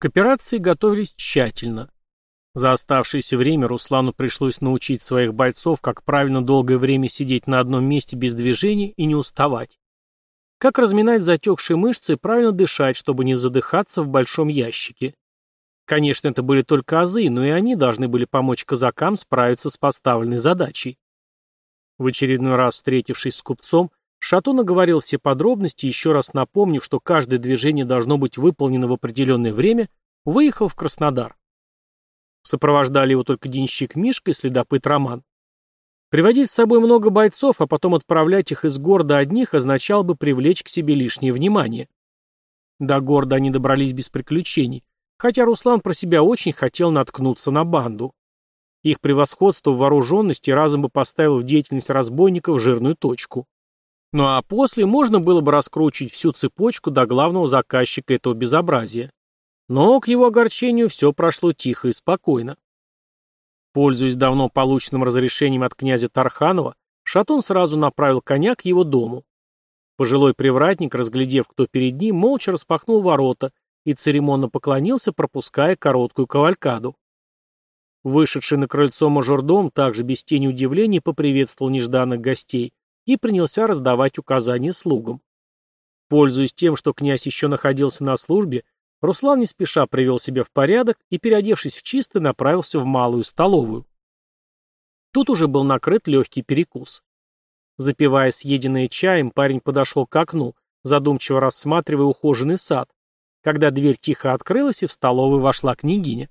К операции готовились тщательно. За оставшееся время Руслану пришлось научить своих бойцов, как правильно долгое время сидеть на одном месте без движения и не уставать. Как разминать затекшие мышцы и правильно дышать, чтобы не задыхаться в большом ящике. Конечно, это были только азы, но и они должны были помочь казакам справиться с поставленной задачей. В очередной раз встретившись с купцом, Шатун оговорил все подробности, еще раз напомнив, что каждое движение должно быть выполнено в определенное время, выехал в Краснодар. Сопровождали его только денщик Мишка и следопыт Роман. Приводить с собой много бойцов, а потом отправлять их из города одних, означало бы привлечь к себе лишнее внимание. До города они добрались без приключений, хотя Руслан про себя очень хотел наткнуться на банду. Их превосходство в вооруженности разом бы поставило в деятельность разбойников жирную точку. Ну а после можно было бы раскручивать всю цепочку до главного заказчика этого безобразия. Но, к его огорчению, все прошло тихо и спокойно. Пользуясь давно полученным разрешением от князя Тарханова, Шатун сразу направил коня к его дому. Пожилой привратник, разглядев, кто перед ним, молча распахнул ворота и церемонно поклонился, пропуская короткую кавалькаду. Вышедший на крыльцо мажордом также без тени удивления поприветствовал нежданных гостей и принялся раздавать указания слугам. Пользуясь тем, что князь еще находился на службе, Руслан не спеша привел себя в порядок и, переодевшись в чистый, направился в малую столовую. Тут уже был накрыт легкий перекус. Запивая съеденное чаем, парень подошел к окну, задумчиво рассматривая ухоженный сад, когда дверь тихо открылась и в столовую вошла княгиня.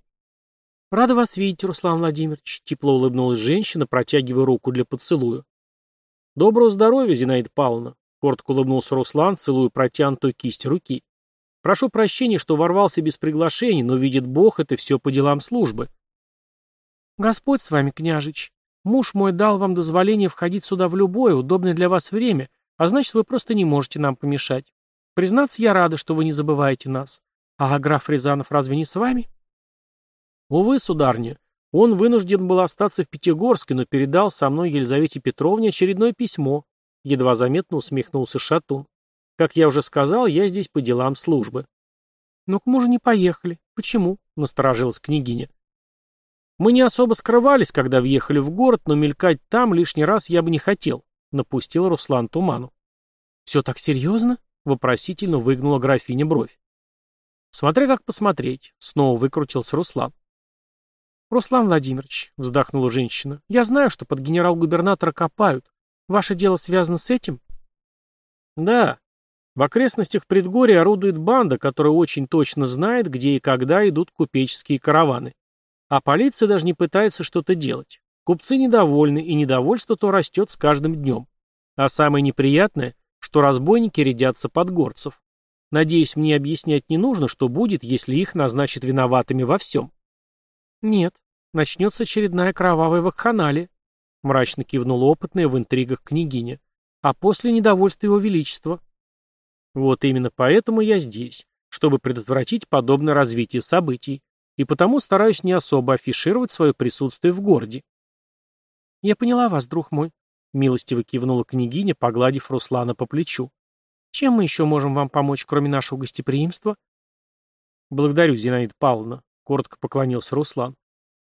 «Рада вас видеть, Руслан Владимирович», — тепло улыбнулась женщина, протягивая руку для поцелуя. «Доброго здоровья, Зинаида Павловна», — коротко улыбнулся Руслан, целуя протянутую кисть руки. Прошу прощения, что ворвался без приглашений, но, видит Бог, это все по делам службы. Господь с вами, княжич. Муж мой дал вам дозволение входить сюда в любое, удобное для вас время, а значит, вы просто не можете нам помешать. Признаться, я рада, что вы не забываете нас. А граф Рязанов разве не с вами? Увы, сударня, он вынужден был остаться в Пятигорске, но передал со мной Елизавете Петровне очередное письмо. Едва заметно усмехнулся Шатун. Как я уже сказал, я здесь по делам службы. Но к мужу не поехали. Почему? Насторожилась княгиня. Мы не особо скрывались, когда въехали в город, но мелькать там лишний раз я бы не хотел, напустил Руслан туману. Все так серьезно? Вопросительно выгнула графиня бровь. Смотря как посмотреть, снова выкрутился Руслан. «Руслан Владимирович», — вздохнула женщина, — «я знаю, что под генерал-губернатора копают. Ваше дело связано с этим?» «Да, в окрестностях предгорья орудует банда, которая очень точно знает, где и когда идут купеческие караваны. А полиция даже не пытается что-то делать. Купцы недовольны, и недовольство то растет с каждым днем. А самое неприятное, что разбойники рядятся под горцев. Надеюсь, мне объяснять не нужно, что будет, если их назначат виноватыми во всем. Нет, начнется очередная кровавая вакханалия, мрачно кивнула опытная в интригах княгиня. А после недовольства его величества. Вот именно поэтому я здесь, чтобы предотвратить подобное развитие событий, и потому стараюсь не особо афишировать свое присутствие в городе. «Я поняла вас, друг мой», — милостиво кивнула княгиня, погладив Руслана по плечу. «Чем мы еще можем вам помочь, кроме нашего гостеприимства?» «Благодарю, Зинаида Павловна», — коротко поклонился Руслан.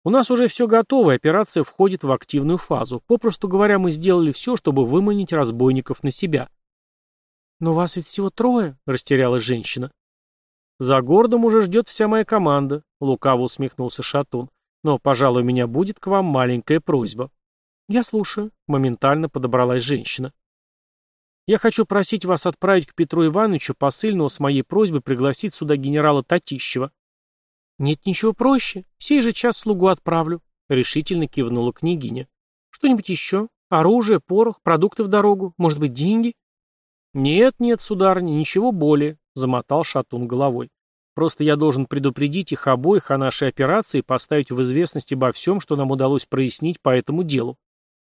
«У нас уже все готово, и операция входит в активную фазу. Попросту говоря, мы сделали все, чтобы выманить разбойников на себя. «Но вас ведь всего трое», — растерялась женщина. «За городом уже ждет вся моя команда», — лукаво усмехнулся Шатун. «Но, пожалуй, у меня будет к вам маленькая просьба». «Я слушаю», — моментально подобралась женщина. «Я хочу просить вас отправить к Петру Ивановичу посыльного с моей просьбой пригласить сюда генерала Татищева». «Нет ничего проще. Сей же час слугу отправлю», — решительно кивнула княгиня. «Что-нибудь еще? Оружие, порох, продукты в дорогу? Может быть, деньги?» «Нет, нет, сударыня, ничего более», — замотал Шатун головой. «Просто я должен предупредить их обоих о нашей операции и поставить в известность обо всем, что нам удалось прояснить по этому делу.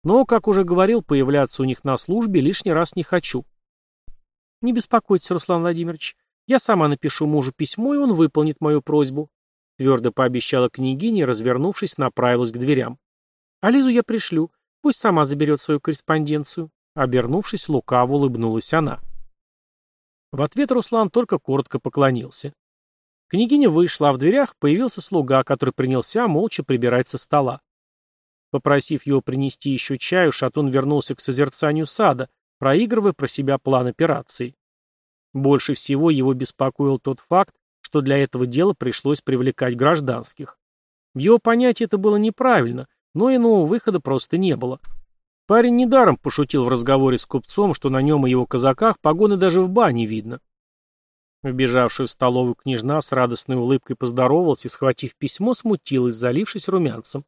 Но, как уже говорил, появляться у них на службе лишний раз не хочу». «Не беспокойтесь, Руслан Владимирович. Я сама напишу мужу письмо, и он выполнит мою просьбу», — твердо пообещала княгиня развернувшись, направилась к дверям. «А Лизу я пришлю. Пусть сама заберет свою корреспонденцию. Обернувшись, лукаво улыбнулась она. В ответ Руслан только коротко поклонился. Княгиня вышла, а в дверях появился слуга, который принялся молча прибирать со стола. Попросив его принести еще чаю, Шатун вернулся к созерцанию сада, проигрывая про себя план операции. Больше всего его беспокоил тот факт, что для этого дела пришлось привлекать гражданских. В его понятии это было неправильно, но иного выхода просто не было. Парень недаром пошутил в разговоре с купцом, что на нем и его казаках погоны даже в бане видно. Вбежавшая в столовую княжна с радостной улыбкой поздоровалась и, схватив письмо, смутилась, залившись румянцем.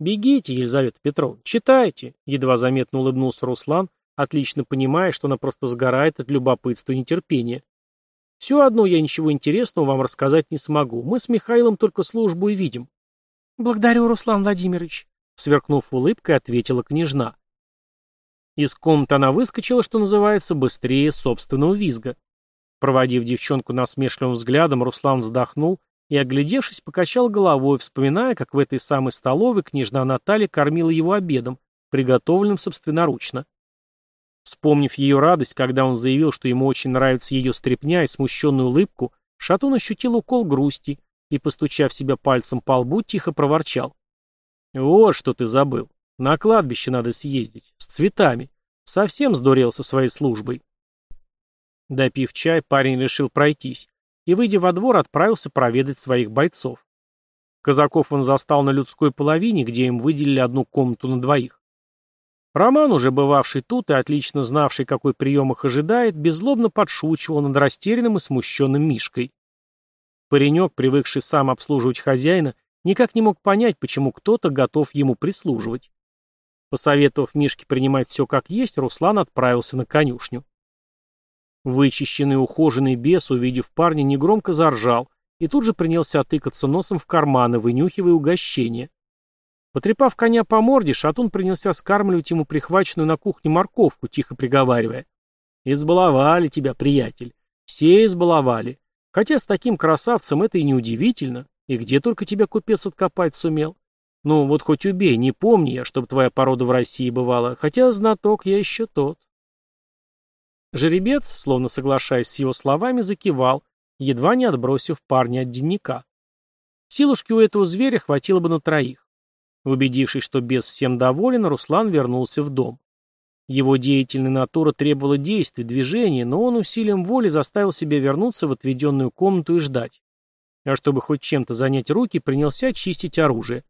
«Бегите, Елизавета Петровна, читайте», — едва заметно улыбнулся Руслан, отлично понимая, что она просто сгорает от любопытства и нетерпения. «Все одно я ничего интересного вам рассказать не смогу. Мы с Михаилом только службу и видим». «Благодарю, Руслан Владимирович», — сверкнув улыбкой, ответила княжна. Из комнаты она выскочила, что называется, быстрее собственного визга. Проводив девчонку насмешливым взглядом, Руслан вздохнул и, оглядевшись, покачал головой, вспоминая, как в этой самой столовой княжна Наталья кормила его обедом, приготовленным собственноручно. Вспомнив ее радость, когда он заявил, что ему очень нравится ее стряпня и смущенную улыбку, Шатун ощутил укол грусти и, постучав себя пальцем по лбу, тихо проворчал. «Вот что ты забыл. На кладбище надо съездить. С цветами. Совсем сдурел со своей службой». Допив чай, парень решил пройтись, и, выйдя во двор, отправился проведать своих бойцов. Казаков он застал на людской половине, где им выделили одну комнату на двоих. Роман, уже бывавший тут и отлично знавший, какой прием их ожидает, беззлобно подшучивал над растерянным и смущенным Мишкой. Паренек, привыкший сам обслуживать хозяина, никак не мог понять, почему кто-то готов ему прислуживать. Посоветовав Мишке принимать все как есть, Руслан отправился на конюшню. Вычищенный ухоженный бес, увидев парня, негромко заржал и тут же принялся тыкаться носом в карманы, вынюхивая угощение. Потрепав коня по морде, шатун принялся скармливать ему прихваченную на кухне морковку, тихо приговаривая. «Избаловали тебя, приятель. Все избаловали. Хотя с таким красавцем это и не удивительно. И где только тебя купец откопать сумел? Ну, вот хоть убей, не помни я, чтобы твоя порода в России бывала, хотя знаток я еще тот». Жеребец, словно соглашаясь с его словами, закивал, едва не отбросив парня от денника. Силушки у этого зверя хватило бы на троих. Убедившись, что бес всем доволен, Руслан вернулся в дом. Его деятельная натура требовала действий, движения, но он усилием воли заставил себя вернуться в отведенную комнату и ждать. А чтобы хоть чем-то занять руки, принялся чистить оружие.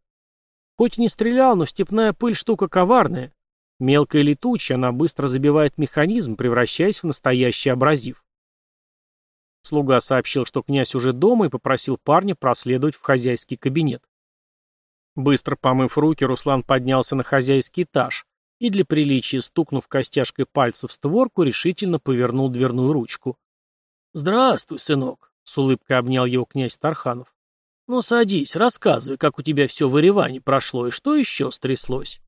Хоть и не стрелял, но степная пыль штука коварная. Мелкая летучая, она быстро забивает механизм, превращаясь в настоящий абразив. Слуга сообщил, что князь уже дома и попросил парня проследовать в хозяйский кабинет. Быстро помыв руки, Руслан поднялся на хозяйский этаж и для приличия, стукнув костяшкой пальца в створку, решительно повернул дверную ручку. «Здравствуй, сынок», — с улыбкой обнял его князь Тарханов. «Ну, садись, рассказывай, как у тебя все в Ереване прошло и что еще стряслось».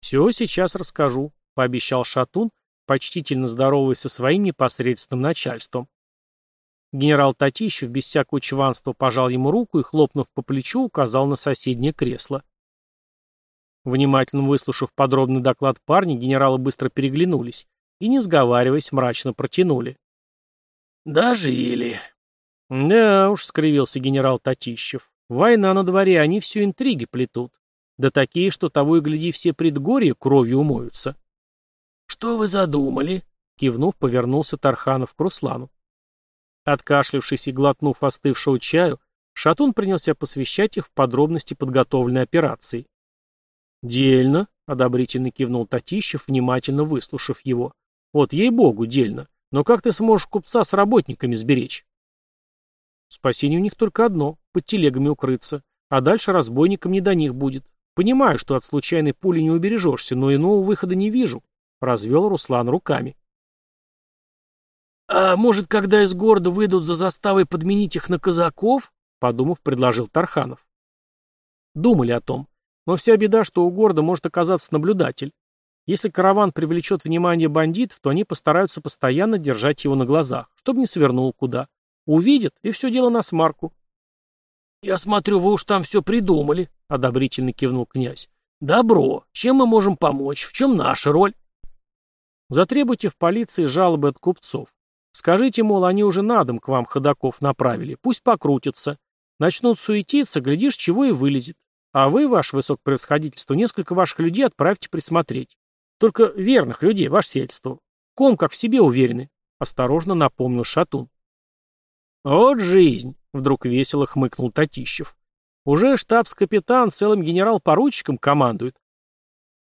«Все сейчас расскажу», — пообещал Шатун, почтительно здороваясь со своим непосредственным начальством. Генерал Татищев без всякого чванства пожал ему руку и, хлопнув по плечу, указал на соседнее кресло. Внимательно выслушав подробный доклад парня, генералы быстро переглянулись и, не сговариваясь, мрачно протянули. «Дожили». «Да уж», — скривился генерал Татищев, — «война на дворе, они все интриги плетут. Да такие, что того и гляди, все предгорья кровью умоются. «Что вы задумали?» Кивнув, повернулся Тарханов к Руслану. Откашлившись и глотнув остывшего чаю, Шатун принялся посвящать их в подробности подготовленной операции. «Дельно», — одобрительно кивнул Татищев, внимательно выслушав его. «Вот ей-богу, дельно. Но как ты сможешь купца с работниками сберечь?» «Спасение у них только одно — под телегами укрыться, а дальше разбойникам не до них будет. Понимаю, что от случайной пули не убережешься, но иного выхода не вижу. Развел Руслан руками. «А может, когда из города выйдут за заставой подменить их на казаков?» Подумав, предложил Тарханов. Думали о том. Но вся беда, что у города может оказаться наблюдатель. Если караван привлечет внимание бандитов, то они постараются постоянно держать его на глазах, чтобы не свернул куда. Увидят, и все дело на смарку. «Я смотрю, вы уж там все придумали», — одобрительно кивнул князь. «Добро. Чем мы можем помочь? В чем наша роль?» «Затребуйте в полиции жалобы от купцов. Скажите, мол, они уже на дом к вам ходаков направили, пусть покрутятся. Начнут суетиться, глядишь, чего и вылезет. А вы, ваше высокопревосходительство, несколько ваших людей отправьте присмотреть. Только верных людей, ваше сельство. Ком как в себе уверены, — осторожно напомнил Шатун. «Вот жизнь!» — вдруг весело хмыкнул Татищев. «Уже штабс-капитан целым генерал-поручиком командует».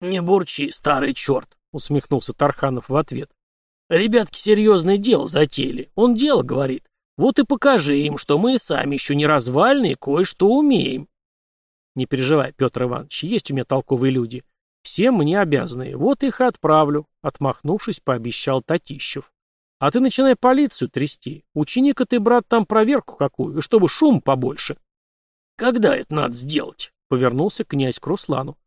«Не бурчи, старый черт!» — усмехнулся Тарханов в ответ. «Ребятки серьезное дело затеяли. Он дело говорит. Вот и покажи им, что мы сами еще не развальные, кое-что умеем». «Не переживай, Петр Иванович, есть у меня толковые люди. Все мне обязаны. Вот их и отправлю», — отмахнувшись, пообещал Татищев. «А ты начинай полицию трясти. Ученика ты, брат, там проверку какую, и чтобы шум побольше». «Когда это надо сделать?» — повернулся князь к Руслану.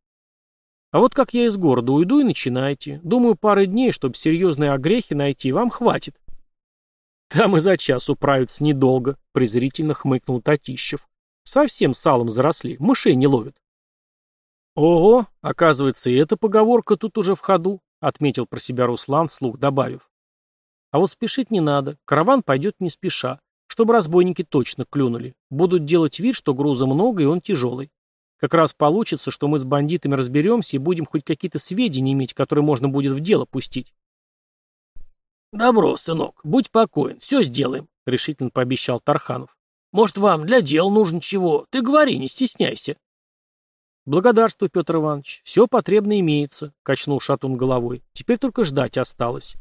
«А вот как я из города уйду и начинайте. Думаю, пары дней, чтобы серьезные огрехи найти, вам хватит». «Там и за час управиться недолго», — презрительно хмыкнул Татищев. Совсем салом заросли, мышей не ловят. Ого, оказывается, и эта поговорка тут уже в ходу, отметил про себя Руслан, слух добавив. А вот спешить не надо, караван пойдет не спеша, чтобы разбойники точно клюнули. Будут делать вид, что груза много и он тяжелый. Как раз получится, что мы с бандитами разберемся и будем хоть какие-то сведения иметь, которые можно будет в дело пустить. «Добро, сынок, будь покоен, все сделаем», — решительно пообещал Тарханов. Может, вам для дел нужно чего? Ты говори, не стесняйся. Благодарствую, Петр Иванович. Все потребно имеется, качнул шатун головой. Теперь только ждать осталось.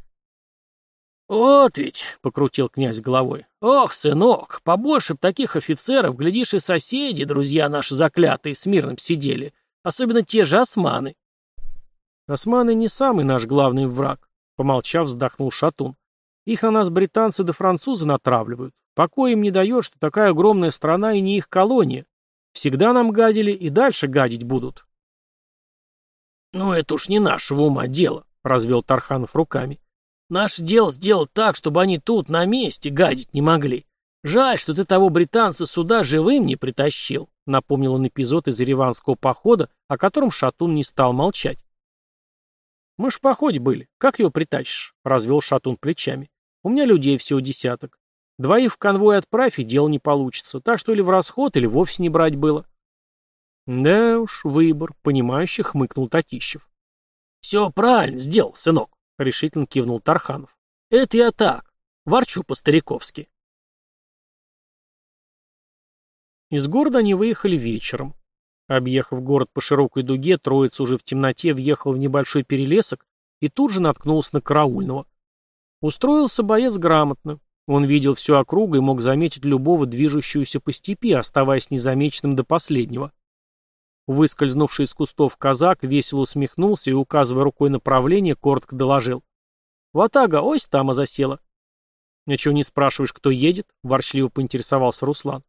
«Вот ведь», — покрутил князь головой, — «ох, сынок, побольше б таких офицеров, глядишь, и соседи, друзья наши заклятые, с мирным сидели, особенно те же османы». «Османы не самый наш главный враг», — помолчав, вздохнул Шатун. «Их на нас британцы да французы натравливают. Покоя им не дает, что такая огромная страна и не их колония. Всегда нам гадили и дальше гадить будут. «Ну, это уж не нашего ума дело», — развел Тарханов руками. «Наше дело сделать так, чтобы они тут, на месте, гадить не могли. Жаль, что ты того британца сюда живым не притащил», — напомнил он эпизод из ереванского похода, о котором Шатун не стал молчать. «Мы ж в походе были. Как его притащишь?» — развел Шатун плечами. «У меня людей всего десяток. Двоих в конвой отправь, и дело не получится. Так что или в расход, или вовсе не брать было. Да уж, выбор, понимающе хмыкнул Татищев. Все правильно сделал, сынок, решительно кивнул Тарханов. Это я так, ворчу по-стариковски. Из города они выехали вечером. Объехав город по широкой дуге, троица уже в темноте въехал в небольшой перелесок и тут же наткнулся на караульного. Устроился боец грамотно, он видел всю округу и мог заметить любого движущегося по степи, оставаясь незамеченным до последнего. Выскользнувший из кустов казак весело усмехнулся и, указывая рукой направление, коротко доложил. «Ватага, ось там засела». «Ничего не спрашиваешь, кто едет?» — ворчливо поинтересовался Руслан.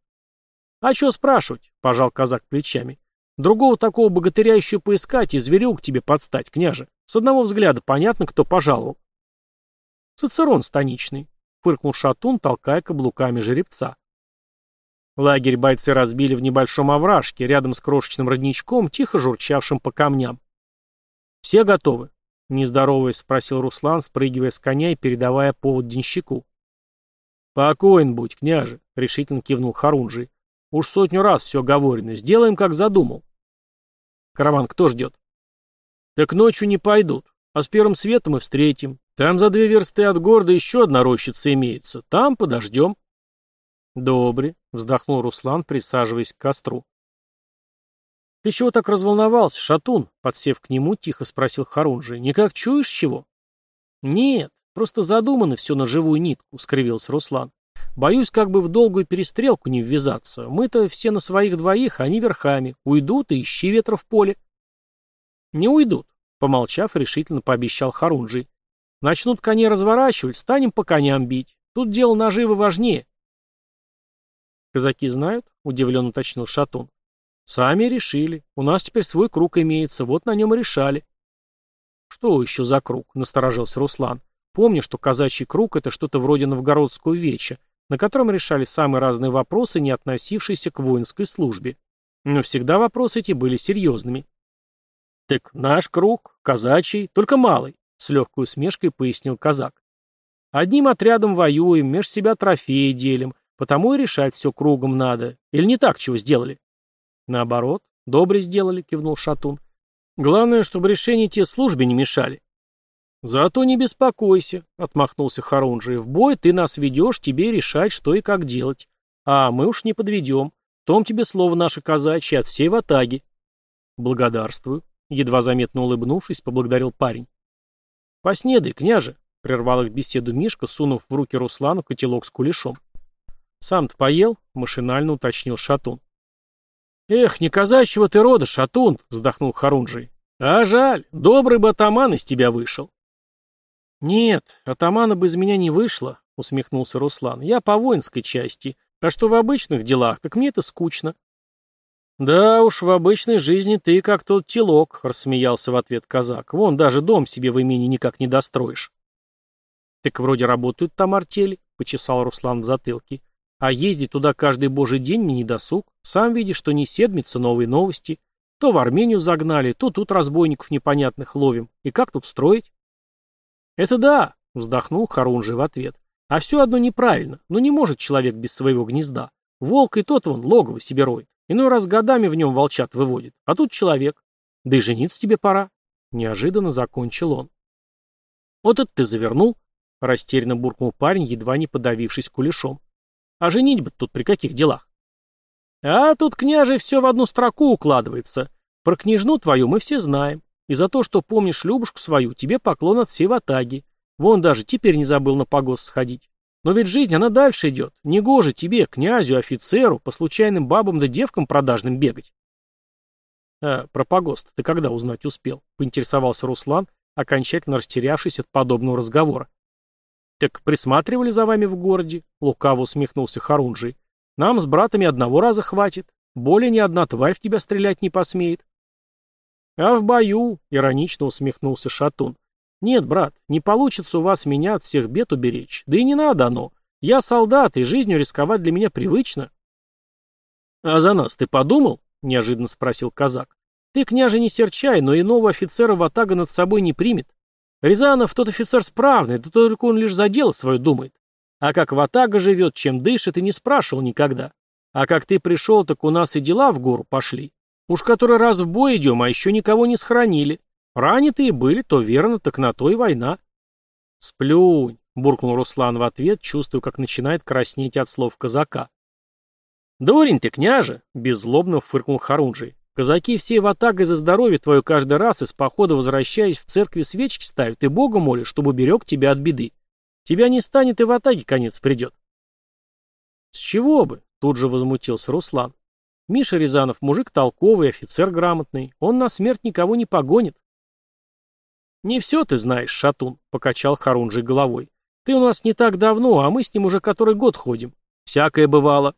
«А что спрашивать?» — пожал казак плечами. «Другого такого богатыря еще поискать и зверю к тебе подстать, княже. С одного взгляда понятно, кто пожаловал». «Цицерон станичный», — фыркнул Шатун, толкая каблуками жеребца. Лагерь бойцы разбили в небольшом овражке, рядом с крошечным родничком, тихо журчавшим по камням. «Все готовы?» — нездороваясь, спросил Руслан, спрыгивая с коня и передавая повод денщику. «Покоен будь, княже», — решительно кивнул Харунжий. «Уж сотню раз все говорено. Сделаем, как задумал». «Караван кто ждет?» «Так ночью не пойдут, а с первым светом и встретим. Там за две версты от города еще одна рощица имеется. Там подождем. Добре, вздохнул Руслан, присаживаясь к костру. Ты чего так разволновался, Шатун? Подсев к нему, тихо спросил Харунжи. Никак чуешь чего? Нет, просто задумано все на живую нитку, скривился Руслан. Боюсь, как бы в долгую перестрелку не ввязаться. Мы-то все на своих двоих, а они верхами. Уйдут и ищи ветра в поле. Не уйдут, помолчав, решительно пообещал Харунжий. Начнут коней разворачивать, станем по коням бить. Тут дело наживы важнее. Казаки знают? Удивленно уточнил Шатун. Сами решили. У нас теперь свой круг имеется, вот на нем и решали. Что еще за круг? Насторожился Руслан. Помню, что казачий круг — это что-то вроде новгородского веча, на котором решали самые разные вопросы, не относившиеся к воинской службе. Но всегда вопросы эти были серьезными. Так наш круг, казачий, только малый. С легкой усмешкой пояснил казак. Одним отрядом воюем, меж себя трофеи делим, потому и решать все кругом надо. Или не так чего сделали? Наоборот, добре сделали, кивнул Шатун. Главное, чтобы решения те службе не мешали. Зато не беспокойся, отмахнулся Харунжий. В бой ты нас ведешь, тебе решать, что и как делать. А мы уж не подведем. Том тебе слово наше казачье от всей ватаги. Благодарствую. Едва заметно улыбнувшись, поблагодарил парень. «Поснедай, княже», — прервал их беседу Мишка, сунув в руки Руслану котелок с кулешом. «Сам-то поел?» — машинально уточнил Шатун. «Эх, не казачьего ты рода, Шатун!» — вздохнул Харунжий. «А жаль, добрый бы атаман из тебя вышел». «Нет, атамана бы из меня не вышло», — усмехнулся Руслан. «Я по воинской части, а что в обычных делах, так мне это скучно». «Да уж, в обычной жизни ты как тот телок», — рассмеялся в ответ казак. «Вон, даже дом себе в имени никак не достроишь». «Так вроде работают там артели», — почесал Руслан в затылке. «А ездить туда каждый божий день мне не досуг. Сам видишь, что не седмится новые новости. То в Армению загнали, то тут разбойников непонятных ловим. И как тут строить?» «Это да», — вздохнул Харунжий в ответ. «А все одно неправильно. Ну не может человек без своего гнезда. Волк и тот вон логово себе роет. Иной раз годами в нем волчат выводит, а тут человек. Да и жениться тебе пора. Неожиданно закончил он. Вот это ты завернул, растерянно буркнул парень, едва не подавившись кулешом. А женить бы тут при каких делах? А тут, княже, все в одну строку укладывается. Про княжну твою мы все знаем. И за то, что помнишь Любушку свою, тебе поклон от всей ватаги. Вон даже теперь не забыл на погост сходить. Но ведь жизнь, она дальше идет. Негоже тебе, князю, офицеру, по случайным бабам да девкам продажным бегать. А про погост ты когда узнать успел? Поинтересовался Руслан, окончательно растерявшись от подобного разговора. Так присматривали за вами в городе? Лукаво усмехнулся Харунжий. Нам с братами одного раза хватит. Более ни одна тварь в тебя стрелять не посмеет. А в бою, иронично усмехнулся Шатун, «Нет, брат, не получится у вас меня от всех бед уберечь. Да и не надо оно. Я солдат, и жизнью рисковать для меня привычно». «А за нас ты подумал?» — неожиданно спросил казак. «Ты, княже, не серчай, но иного офицера ватага над собой не примет. Рязанов тот офицер справный, да только он лишь за дело свое думает. А как ватага живет, чем дышит, и не спрашивал никогда. А как ты пришел, так у нас и дела в гору пошли. Уж который раз в бой идем, а еще никого не схоронили. Ранитые были, то верно, так на то и война. Сплюнь, буркнул Руслан в ответ, чувствуя, как начинает краснеть от слов казака. Дурень ты, княже, беззлобно фыркнул Харунжий. Казаки всей ватагой за здоровье твое каждый раз из похода возвращаясь в церкви свечки ставят и Бога молят, чтобы уберег тебя от беды. Тебя не станет и в атаге конец придет. С чего бы? Тут же возмутился Руслан. Миша Рязанов мужик толковый, офицер грамотный. Он на смерть никого не погонит. «Не все ты знаешь, Шатун», — покачал Харунжий головой. «Ты у нас не так давно, а мы с ним уже который год ходим. Всякое бывало».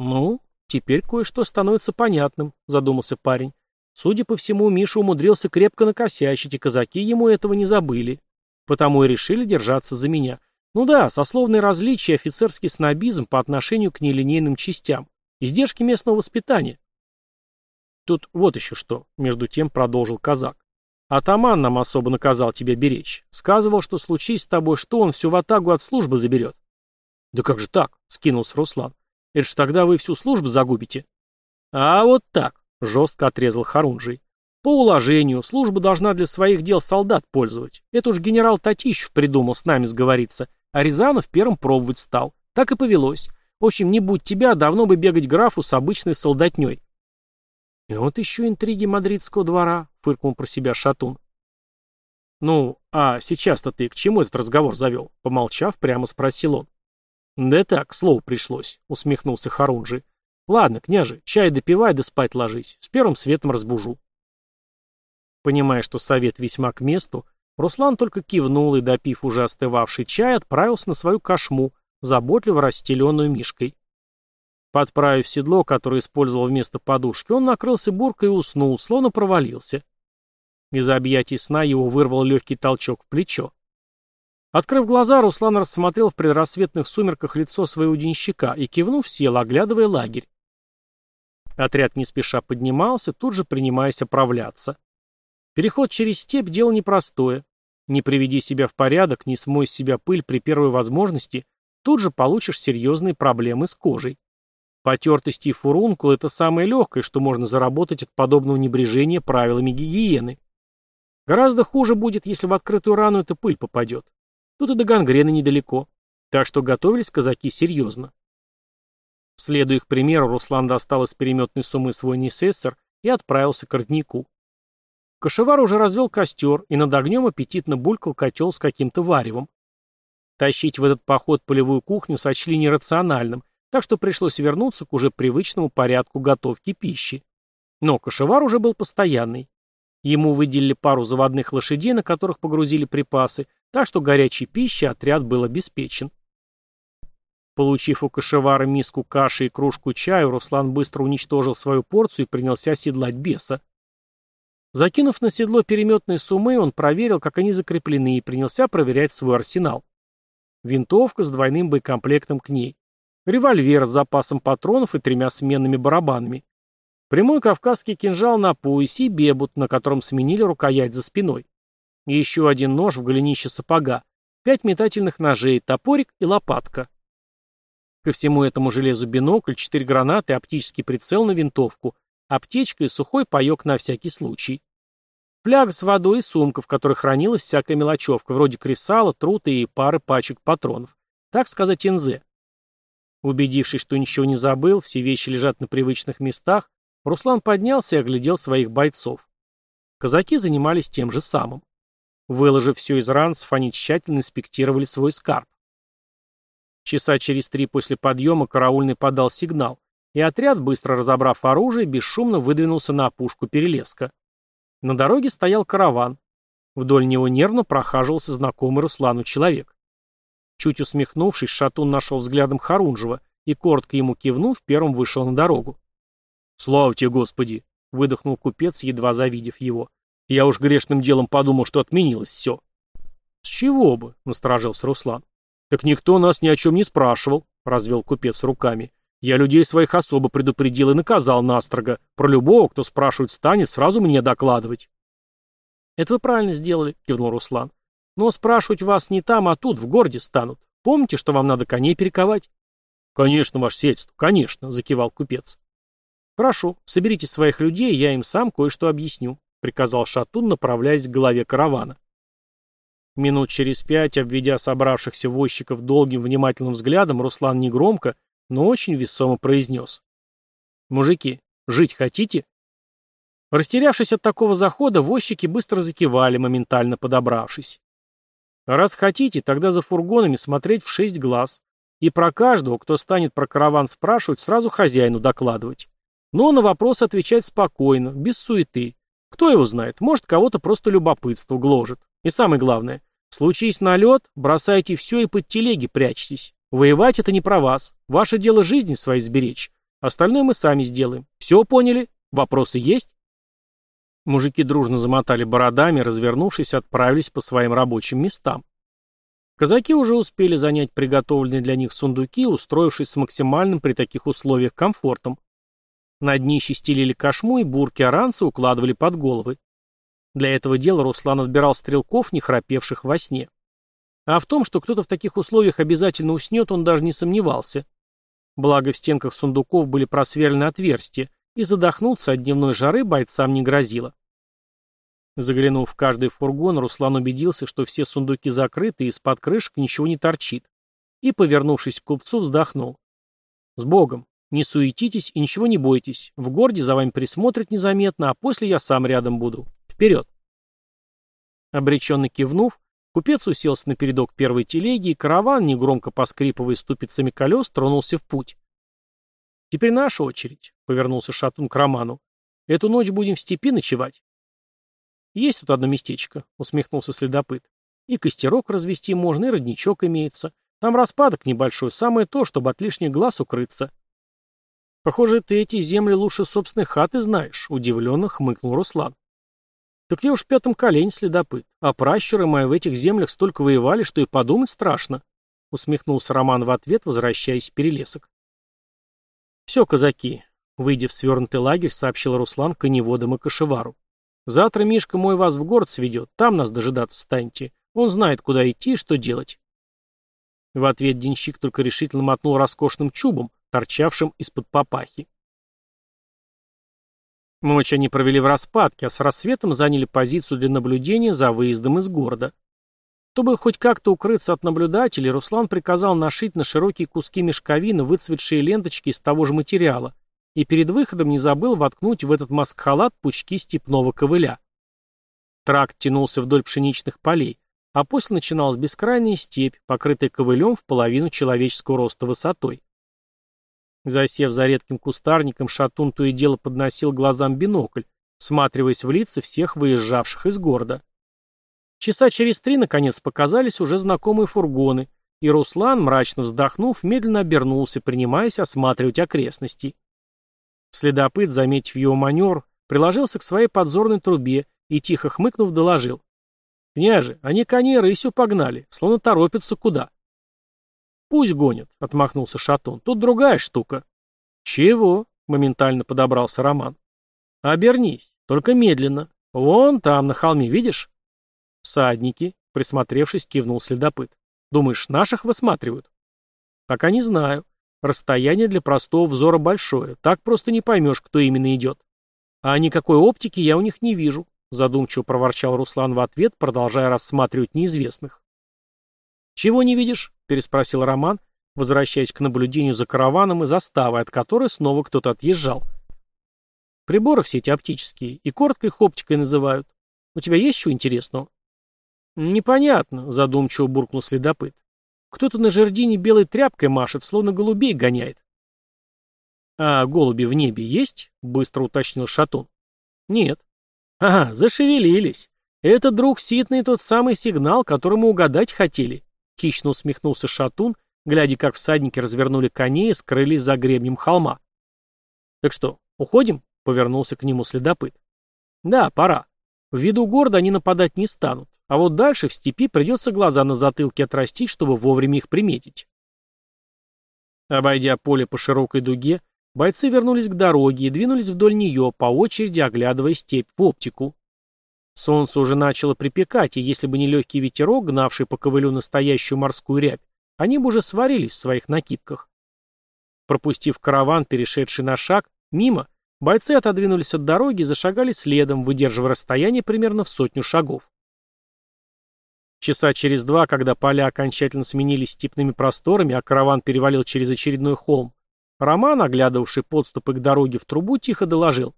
«Ну, теперь кое-что становится понятным», — задумался парень. Судя по всему, Миша умудрился крепко накосячить, и казаки ему этого не забыли. Потому и решили держаться за меня. Ну да, сословные различия офицерский снобизм по отношению к нелинейным частям. Издержки местного воспитания. Тут вот еще что, между тем продолжил казак. Атаман нам особо наказал тебя беречь. Сказывал, что случись с тобой, что он всю ватагу от службы заберет. Да как же так? Скинулся Руслан. Это ж тогда вы всю службу загубите. А вот так, жестко отрезал Харунжий. По уложению, служба должна для своих дел солдат пользовать. Это уж генерал Татищев придумал с нами сговориться, а Рязанов первым пробовать стал. Так и повелось. В общем, не будь тебя, давно бы бегать графу с обычной солдатней. И вот еще интриги мадридского двора, фыркнул про себя Шатун. Ну, а сейчас-то ты к чему этот разговор завел? Помолчав, прямо спросил он. Да так, слово пришлось, усмехнулся Харунжи. Ладно, княже, чай допивай да спать ложись. С первым светом разбужу. Понимая, что совет весьма к месту, Руслан только кивнул и, допив уже остывавший чай, отправился на свою кошму, заботливо расстеленную мишкой. Подправив седло, которое использовал вместо подушки, он накрылся буркой и уснул, словно провалился. Из объятий сна его вырвал легкий толчок в плечо. Открыв глаза, Руслан рассмотрел в предрассветных сумерках лицо своего денщика и, кивнув, сел, оглядывая лагерь. Отряд не спеша поднимался, тут же принимаясь оправляться. Переход через степь – дело непростое. Не приведи себя в порядок, не смой с себя пыль при первой возможности, тут же получишь серьезные проблемы с кожей. Потертости и фурункул – это самое легкое, что можно заработать от подобного небрежения правилами гигиены. Гораздо хуже будет, если в открытую рану эта пыль попадет. Тут и до гангрены недалеко. Так что готовились казаки серьезно. Следуя их примеру, Руслан достал из переметной суммы свой несессор и отправился к роднику. Кошевар уже развел костер, и над огнем аппетитно булькал котел с каким-то варевом. Тащить в этот поход полевую кухню сочли нерациональным, так что пришлось вернуться к уже привычному порядку готовки пищи. Но кошевар уже был постоянный. Ему выделили пару заводных лошадей, на которых погрузили припасы, так что горячей пищей отряд был обеспечен. Получив у кошевара миску каши и кружку чаю, Руслан быстро уничтожил свою порцию и принялся седлать беса. Закинув на седло переметные суммы, он проверил, как они закреплены, и принялся проверять свой арсенал. Винтовка с двойным боекомплектом к ней. Револьвер с запасом патронов и тремя сменными барабанами. Прямой кавказский кинжал на поясе и бебут, на котором сменили рукоять за спиной. И еще один нож в голенище сапога. Пять метательных ножей, топорик и лопатка. Ко всему этому железу бинокль, четыре гранаты, оптический прицел на винтовку, аптечка и сухой паек на всякий случай. Фляг с водой и сумка, в которой хранилась всякая мелочевка, вроде кресала, трута и пары пачек патронов. Так сказать, НЗ. Убедившись, что ничего не забыл, все вещи лежат на привычных местах, Руслан поднялся и оглядел своих бойцов. Казаки занимались тем же самым. Выложив все из ранцев, они тщательно инспектировали свой скарб. Часа через три после подъема караульный подал сигнал, и отряд, быстро разобрав оружие, бесшумно выдвинулся на опушку перелеска. На дороге стоял караван. Вдоль него нервно прохаживался знакомый Руслану человек. Чуть усмехнувшись, Шатун нашел взглядом Харунжева и, коротко ему кивнув, первым вышел на дорогу. «Слава тебе, Господи!» — выдохнул купец, едва завидев его. «Я уж грешным делом подумал, что отменилось все». «С чего бы?» — насторожился Руслан. «Так никто нас ни о чем не спрашивал», — развел купец руками. «Я людей своих особо предупредил и наказал настрого. Про любого, кто спрашивает, станет, сразу мне докладывать». «Это вы правильно сделали», — кивнул Руслан. Но спрашивать вас не там, а тут, в городе станут. Помните, что вам надо коней перековать? Конечно, ваше сельство, конечно, закивал купец. Хорошо, соберите своих людей, я им сам кое-что объясню, приказал Шатун, направляясь к голове каравана. Минут через пять, обведя собравшихся возчиков долгим внимательным взглядом, Руслан негромко, но очень весомо произнес. «Мужики, жить хотите?» Растерявшись от такого захода, возчики быстро закивали, моментально подобравшись. Раз хотите, тогда за фургонами смотреть в шесть глаз. И про каждого, кто станет про караван спрашивать, сразу хозяину докладывать. Но на вопрос отвечать спокойно, без суеты. Кто его знает, может, кого-то просто любопытство гложет. И самое главное, случись налет, бросайте все и под телеги прячьтесь. Воевать это не про вас. Ваше дело жизни своей сберечь. Остальное мы сами сделаем. Все поняли? Вопросы есть? Мужики дружно замотали бородами, развернувшись, отправились по своим рабочим местам. Казаки уже успели занять приготовленные для них сундуки, устроившись с максимальным при таких условиях комфортом. На днище стелили кошму и бурки оранца укладывали под головы. Для этого дела Руслан отбирал стрелков, не храпевших во сне. А в том, что кто-то в таких условиях обязательно уснет, он даже не сомневался. Благо в стенках сундуков были просверлены отверстия, и задохнуться от дневной жары бойцам не грозило. Заглянув в каждый фургон, Руслан убедился, что все сундуки закрыты и из-под крышек ничего не торчит, и, повернувшись к купцу, вздохнул. «С Богом! Не суетитесь и ничего не бойтесь. В городе за вами присмотрят незаметно, а после я сам рядом буду. Вперед!» Обреченно кивнув, купец уселся на передок первой телеги, и караван, негромко поскрипывая ступицами колес, тронулся в путь. «Теперь наша очередь», — повернулся Шатун к Роману. «Эту ночь будем в степи ночевать». «Есть тут одно местечко», — усмехнулся следопыт. «И костерок развести можно, и родничок имеется. Там распадок небольшой, самое то, чтобы от лишних глаз укрыться». «Похоже, ты эти земли лучше собственной хаты знаешь», — удивленно хмыкнул Руслан. «Так я уж в пятом колене следопыт, а пращуры мои в этих землях столько воевали, что и подумать страшно», — усмехнулся Роман в ответ, возвращаясь в перелесок. «Все, казаки», — выйдя в свернутый лагерь, сообщил Руслан коневодам и кошевару. «Завтра Мишка мой вас в город сведет, там нас дожидаться станете. Он знает, куда идти и что делать. В ответ денщик только решительно мотнул роскошным чубом, торчавшим из-под папахи. Ночь они провели в распадке, а с рассветом заняли позицию для наблюдения за выездом из города. Чтобы хоть как-то укрыться от наблюдателей, Руслан приказал нашить на широкие куски мешковины выцветшие ленточки из того же материала и перед выходом не забыл воткнуть в этот маскхалат пучки степного ковыля. Тракт тянулся вдоль пшеничных полей, а после начиналась бескрайняя степь, покрытая ковылем в половину человеческого роста высотой. Засев за редким кустарником, шатун то и дело подносил глазам бинокль, всматриваясь в лица всех выезжавших из города. Часа через три, наконец, показались уже знакомые фургоны, и Руслан, мрачно вздохнув, медленно обернулся, принимаясь осматривать окрестности. Следопыт, заметив его маневр, приложился к своей подзорной трубе и, тихо хмыкнув, доложил. «Княже, они коней рысью погнали, словно торопятся куда». «Пусть гонят», — отмахнулся Шатун, — «тут другая штука». «Чего?» — моментально подобрался Роман. «Обернись, только медленно. Вон там, на холме, видишь?» «Всадники», — присмотревшись, кивнул следопыт. «Думаешь, наших высматривают?» «Пока не знаю. Расстояние для простого взора большое. Так просто не поймешь, кто именно идет. А никакой оптики я у них не вижу», — задумчиво проворчал Руслан в ответ, продолжая рассматривать неизвестных. «Чего не видишь?» — переспросил Роман, возвращаясь к наблюдению за караваном и заставой, от которой снова кто-то отъезжал. «Приборы все эти оптические, и коротко их оптикой называют. У тебя есть что интересного?» «Непонятно», — задумчиво буркнул следопыт. «Кто-то на жердине белой тряпкой машет, словно голубей гоняет». «А голуби в небе есть?» — быстро уточнил Шатун. «Нет». «Ага, зашевелились. Это, друг Ситный, тот самый сигнал, который мы угадать хотели», — хищно усмехнулся Шатун, глядя, как всадники развернули коней и скрылись за гребнем холма. «Так что, уходим?» — повернулся к нему следопыт. «Да, пора. В виду города они нападать не станут. А вот дальше в степи придется глаза на затылке отрастить, чтобы вовремя их приметить. Обойдя поле по широкой дуге, бойцы вернулись к дороге и двинулись вдоль нее, по очереди оглядывая степь в оптику. Солнце уже начало припекать, и если бы не легкий ветерок, гнавший по ковылю настоящую морскую рябь, они бы уже сварились в своих накидках. Пропустив караван, перешедший на шаг, мимо, бойцы отодвинулись от дороги и зашагали следом, выдерживая расстояние примерно в сотню шагов. Часа через два, когда поля окончательно сменились степными просторами, а караван перевалил через очередной холм, Роман, оглядывавший подступы к дороге в трубу, тихо доложил.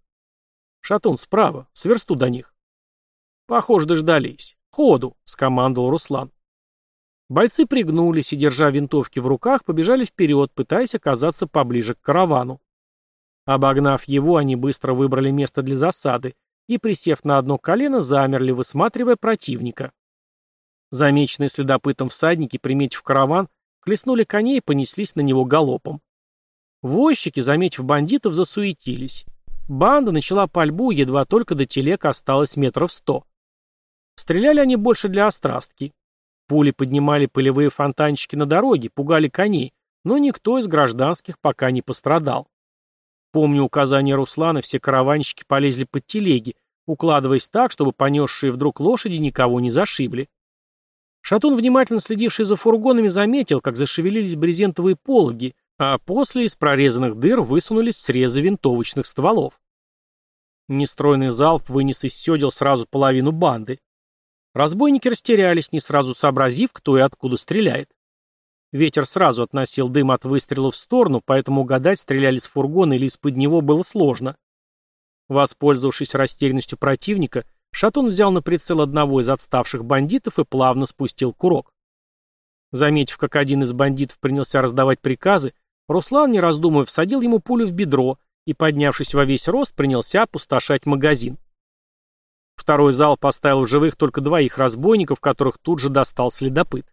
«Шатун справа, сверсту до них». «Похоже, дождались. Ходу!» — скомандовал Руслан. Бойцы пригнулись и, держа винтовки в руках, побежали вперед, пытаясь оказаться поближе к каравану. Обогнав его, они быстро выбрали место для засады и, присев на одно колено, замерли, высматривая противника. Замеченные следопытом всадники, приметив караван, хлестнули коней и понеслись на него галопом. Возчики, заметив бандитов, засуетились. Банда начала пальбу, едва только до телег осталось метров сто. Стреляли они больше для острастки. Пули поднимали пылевые фонтанчики на дороге, пугали коней, но никто из гражданских пока не пострадал. Помню указание Руслана, все караванщики полезли под телеги, укладываясь так, чтобы понесшие вдруг лошади никого не зашибли. Шатун, внимательно следивший за фургонами, заметил, как зашевелились брезентовые пологи, а после из прорезанных дыр высунулись срезы винтовочных стволов. Нестройный залп вынес из седел сразу половину банды. Разбойники растерялись, не сразу сообразив, кто и откуда стреляет. Ветер сразу относил дым от выстрелов в сторону, поэтому угадать, стреляли с фургона или из-под него было сложно. Воспользовавшись растерянностью противника, Шатун взял на прицел одного из отставших бандитов и плавно спустил курок. Заметив, как один из бандитов принялся раздавать приказы, Руслан, не раздумывая, всадил ему пулю в бедро и, поднявшись во весь рост, принялся опустошать магазин. Второй зал поставил в живых только двоих разбойников, которых тут же достал следопыт.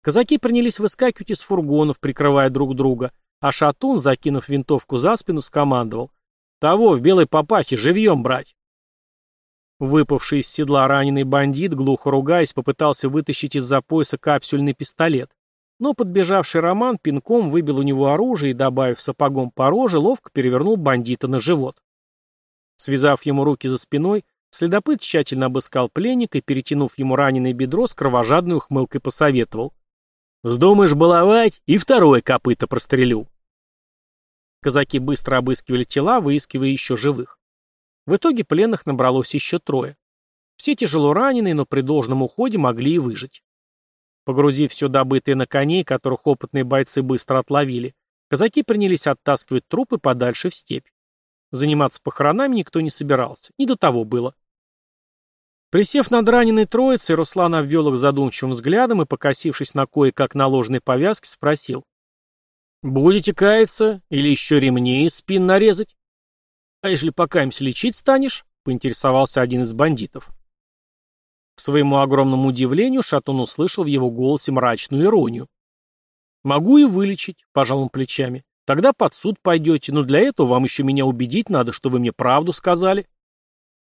Казаки принялись выскакивать из фургонов, прикрывая друг друга, а Шатун, закинув винтовку за спину, скомандовал. «Того в белой папахе живьем брать!» Выпавший из седла раненый бандит, глухо ругаясь, попытался вытащить из-за пояса капсюльный пистолет. Но подбежавший Роман пинком выбил у него оружие и, добавив сапогом по роже, ловко перевернул бандита на живот. Связав ему руки за спиной, Следопыт тщательно обыскал пленника и, перетянув ему раненое бедро, с кровожадной ухмылкой посоветовал. «Вздумаешь баловать, и второе копыто прострелю». Казаки быстро обыскивали тела, выискивая еще живых. В итоге пленных набралось еще трое. Все тяжело раненые, но при должном уходе могли и выжить. Погрузив все добытое на коней, которых опытные бойцы быстро отловили, казаки принялись оттаскивать трупы подальше в степь. Заниматься похоронами никто не собирался, не до того было. Присев над раненой троицей, Руслан обвел их задумчивым взглядом и, покосившись на кое-как наложенной повязки, спросил. «Будете каяться или еще ремней из спин нарезать?» «А ежели покаемся лечить станешь?» — поинтересовался один из бандитов. К своему огромному удивлению Шатун услышал в его голосе мрачную иронию. «Могу и вылечить», — пожал он плечами. «Тогда под суд пойдете, но для этого вам еще меня убедить надо, что вы мне правду сказали».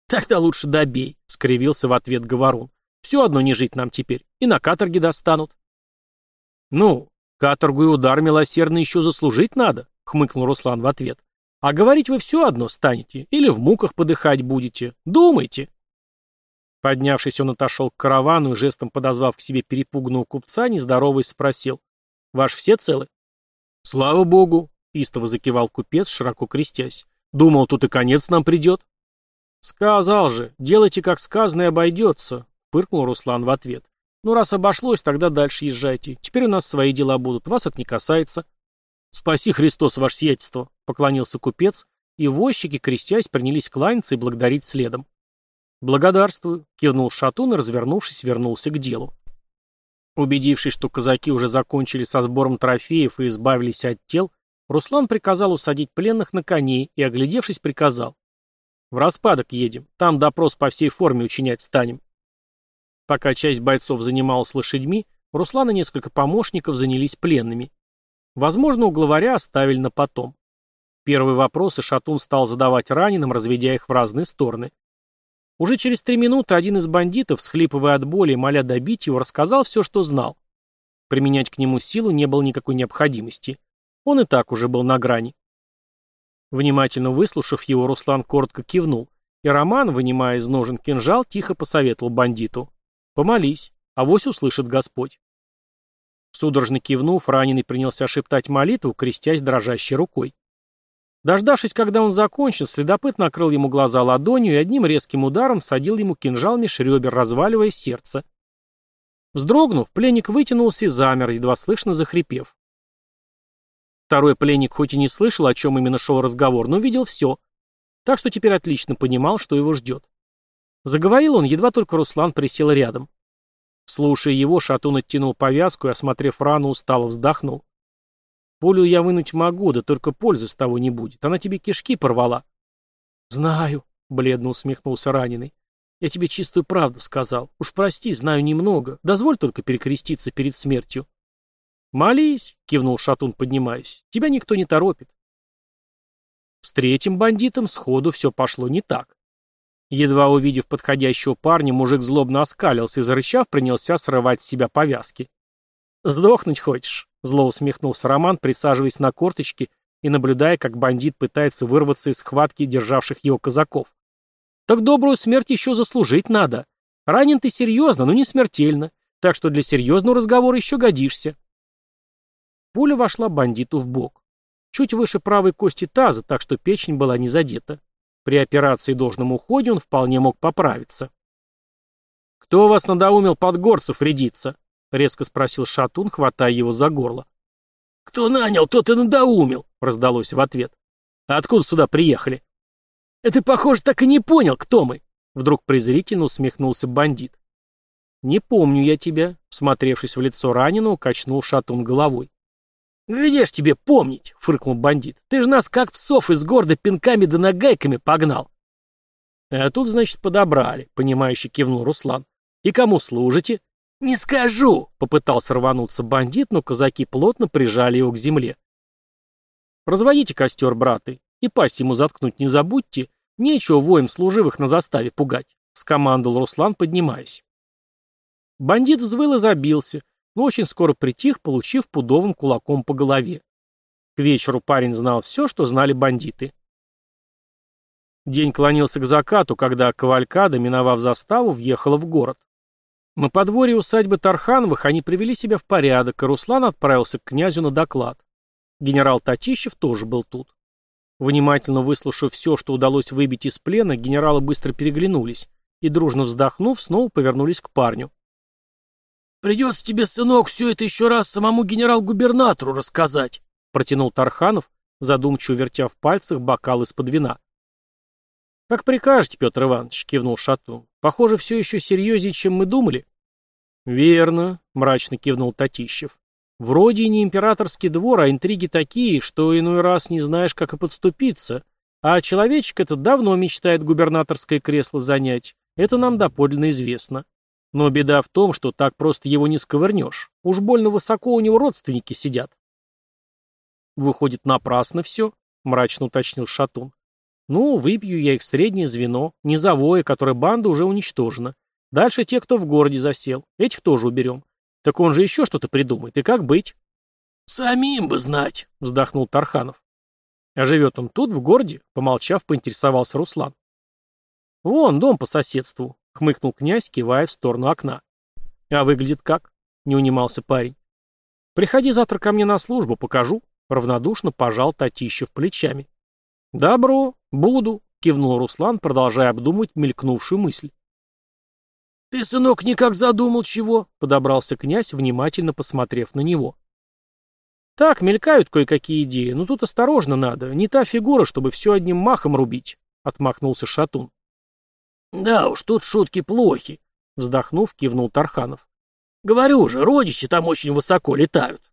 «Тогда лучше добей», — скривился в ответ Говорун. «Все одно не жить нам теперь, и на каторге достанут». «Ну, каторгу и удар милосердно еще заслужить надо», — хмыкнул Руслан в ответ. «А говорить вы все одно станете, или в муках подыхать будете. Думайте». Поднявшись, он отошел к каравану и, жестом подозвав к себе перепуганного купца, нездоровый спросил. «Ваш все целы?» «Слава богу!» — истово закивал купец, широко крестясь. «Думал, тут и конец нам придет». «Сказал же, делайте, как сказано, и обойдется», — фыркнул Руслан в ответ. «Ну, раз обошлось, тогда дальше езжайте. Теперь у нас свои дела будут, вас это не касается». «Спаси Христос, ваше сиятельство», — поклонился купец, и возчики, крестясь, принялись кланяться и благодарить следом. «Благодарствую», — кивнул Шатун и, развернувшись, вернулся к делу. Убедившись, что казаки уже закончили со сбором трофеев и избавились от тел, Руслан приказал усадить пленных на коней и, оглядевшись, приказал. «В распадок едем, там допрос по всей форме учинять станем». Пока часть бойцов занималась лошадьми, Руслан и несколько помощников занялись пленными. Возможно, у главаря оставили на потом. Первые вопросы Шатун стал задавать раненым, разведя их в разные стороны. Уже через три минуты один из бандитов, схлипывая от боли и моля добить его, рассказал все, что знал. Применять к нему силу не было никакой необходимости. Он и так уже был на грани. Внимательно выслушав его, Руслан коротко кивнул, и Роман, вынимая из ножен кинжал, тихо посоветовал бандиту. «Помолись, авось услышит Господь». Судорожно кивнув, раненый принялся шептать молитву, крестясь дрожащей рукой. Дождавшись, когда он закончил, следопыт накрыл ему глаза ладонью и одним резким ударом садил ему кинжал меж ребер, разваливая сердце. Вздрогнув, пленник вытянулся и замер, едва слышно захрипев. Второй пленник хоть и не слышал, о чем именно шел разговор, но видел все, так что теперь отлично понимал, что его ждет. Заговорил он, едва только Руслан присел рядом. Слушая его, Шатун оттянул повязку и, осмотрев рану, устало вздохнул. Пулю я вынуть могу, да только пользы с того не будет. Она тебе кишки порвала. Знаю, бледно усмехнулся раненый. Я тебе чистую правду сказал. Уж прости, знаю немного. Дозволь только перекреститься перед смертью. Молись, кивнул Шатун, поднимаясь. Тебя никто не торопит. С третьим бандитом сходу все пошло не так. Едва увидев подходящего парня, мужик злобно оскалился и, зарычав, принялся срывать с себя повязки. «Сдохнуть хочешь?» Зло усмехнулся Роман, присаживаясь на корточки и наблюдая, как бандит пытается вырваться из схватки державших его казаков. «Так добрую смерть еще заслужить надо. Ранен ты серьезно, но не смертельно, так что для серьезного разговора еще годишься». Пуля вошла бандиту в бок. Чуть выше правой кости таза, так что печень была не задета. При операции и должном уходе он вполне мог поправиться. «Кто вас надоумил под горцев рядиться?» — резко спросил Шатун, хватая его за горло. «Кто нанял, тот и надоумил», — раздалось в ответ. «А откуда сюда приехали?» «Это, похоже, так и не понял, кто мы», — вдруг презрительно усмехнулся бандит. «Не помню я тебя», — всмотревшись в лицо раненого, качнул Шатун головой. «Где ж тебе помнить?» — фыркнул бандит. «Ты же нас как псов из города пинками да нагайками погнал». «А тут, значит, подобрали», — понимающе кивнул Руслан. «И кому служите?» «Не скажу!» — попытался рвануться бандит, но казаки плотно прижали его к земле. «Разводите костер, браты, и пасть ему заткнуть не забудьте. Нечего воем служивых на заставе пугать», — скомандовал Руслан, поднимаясь. Бандит взвыл и забился, но очень скоро притих, получив пудовым кулаком по голове. К вечеру парень знал все, что знали бандиты. День клонился к закату, когда кавалькада, миновав заставу, въехала в город. На подворье усадьбы Тархановых они привели себя в порядок, и Руслан отправился к князю на доклад. Генерал Татищев тоже был тут. Внимательно выслушав все, что удалось выбить из плена, генералы быстро переглянулись и, дружно вздохнув, снова повернулись к парню. «Придется тебе, сынок, все это еще раз самому генерал-губернатору рассказать», протянул Тарханов, задумчиво вертя в пальцах бокал из-под вина. «Как прикажете, Петр Иванович», — кивнул Шатун. «Похоже, все еще серьезнее, чем мы думали». «Верно», — мрачно кивнул Татищев. «Вроде и не императорский двор, а интриги такие, что иной раз не знаешь, как и подступиться. А человечек этот давно мечтает губернаторское кресло занять. Это нам доподлинно известно. Но беда в том, что так просто его не сковырнешь. Уж больно высоко у него родственники сидят». «Выходит, напрасно все», — мрачно уточнил Шатун. Ну, выбью я их среднее звено, низовое, которое банда уже уничтожена. Дальше те, кто в городе засел. Этих тоже уберем. Так он же еще что-то придумает. И как быть? Самим бы знать, вздохнул Тарханов. А живет он тут, в городе? Помолчав, поинтересовался Руслан. Вон, дом по соседству, хмыкнул князь, кивая в сторону окна. А выглядит как? Не унимался парень. Приходи завтра ко мне на службу, покажу. Равнодушно пожал Татищев плечами. «Добро, буду», — кивнул Руслан, продолжая обдумывать мелькнувшую мысль. «Ты, сынок, никак задумал чего?» — подобрался князь, внимательно посмотрев на него. «Так, мелькают кое-какие идеи, но тут осторожно надо. Не та фигура, чтобы все одним махом рубить», — отмахнулся Шатун. «Да уж, тут шутки плохи», — вздохнув, кивнул Тарханов. «Говорю же, родичи там очень высоко летают».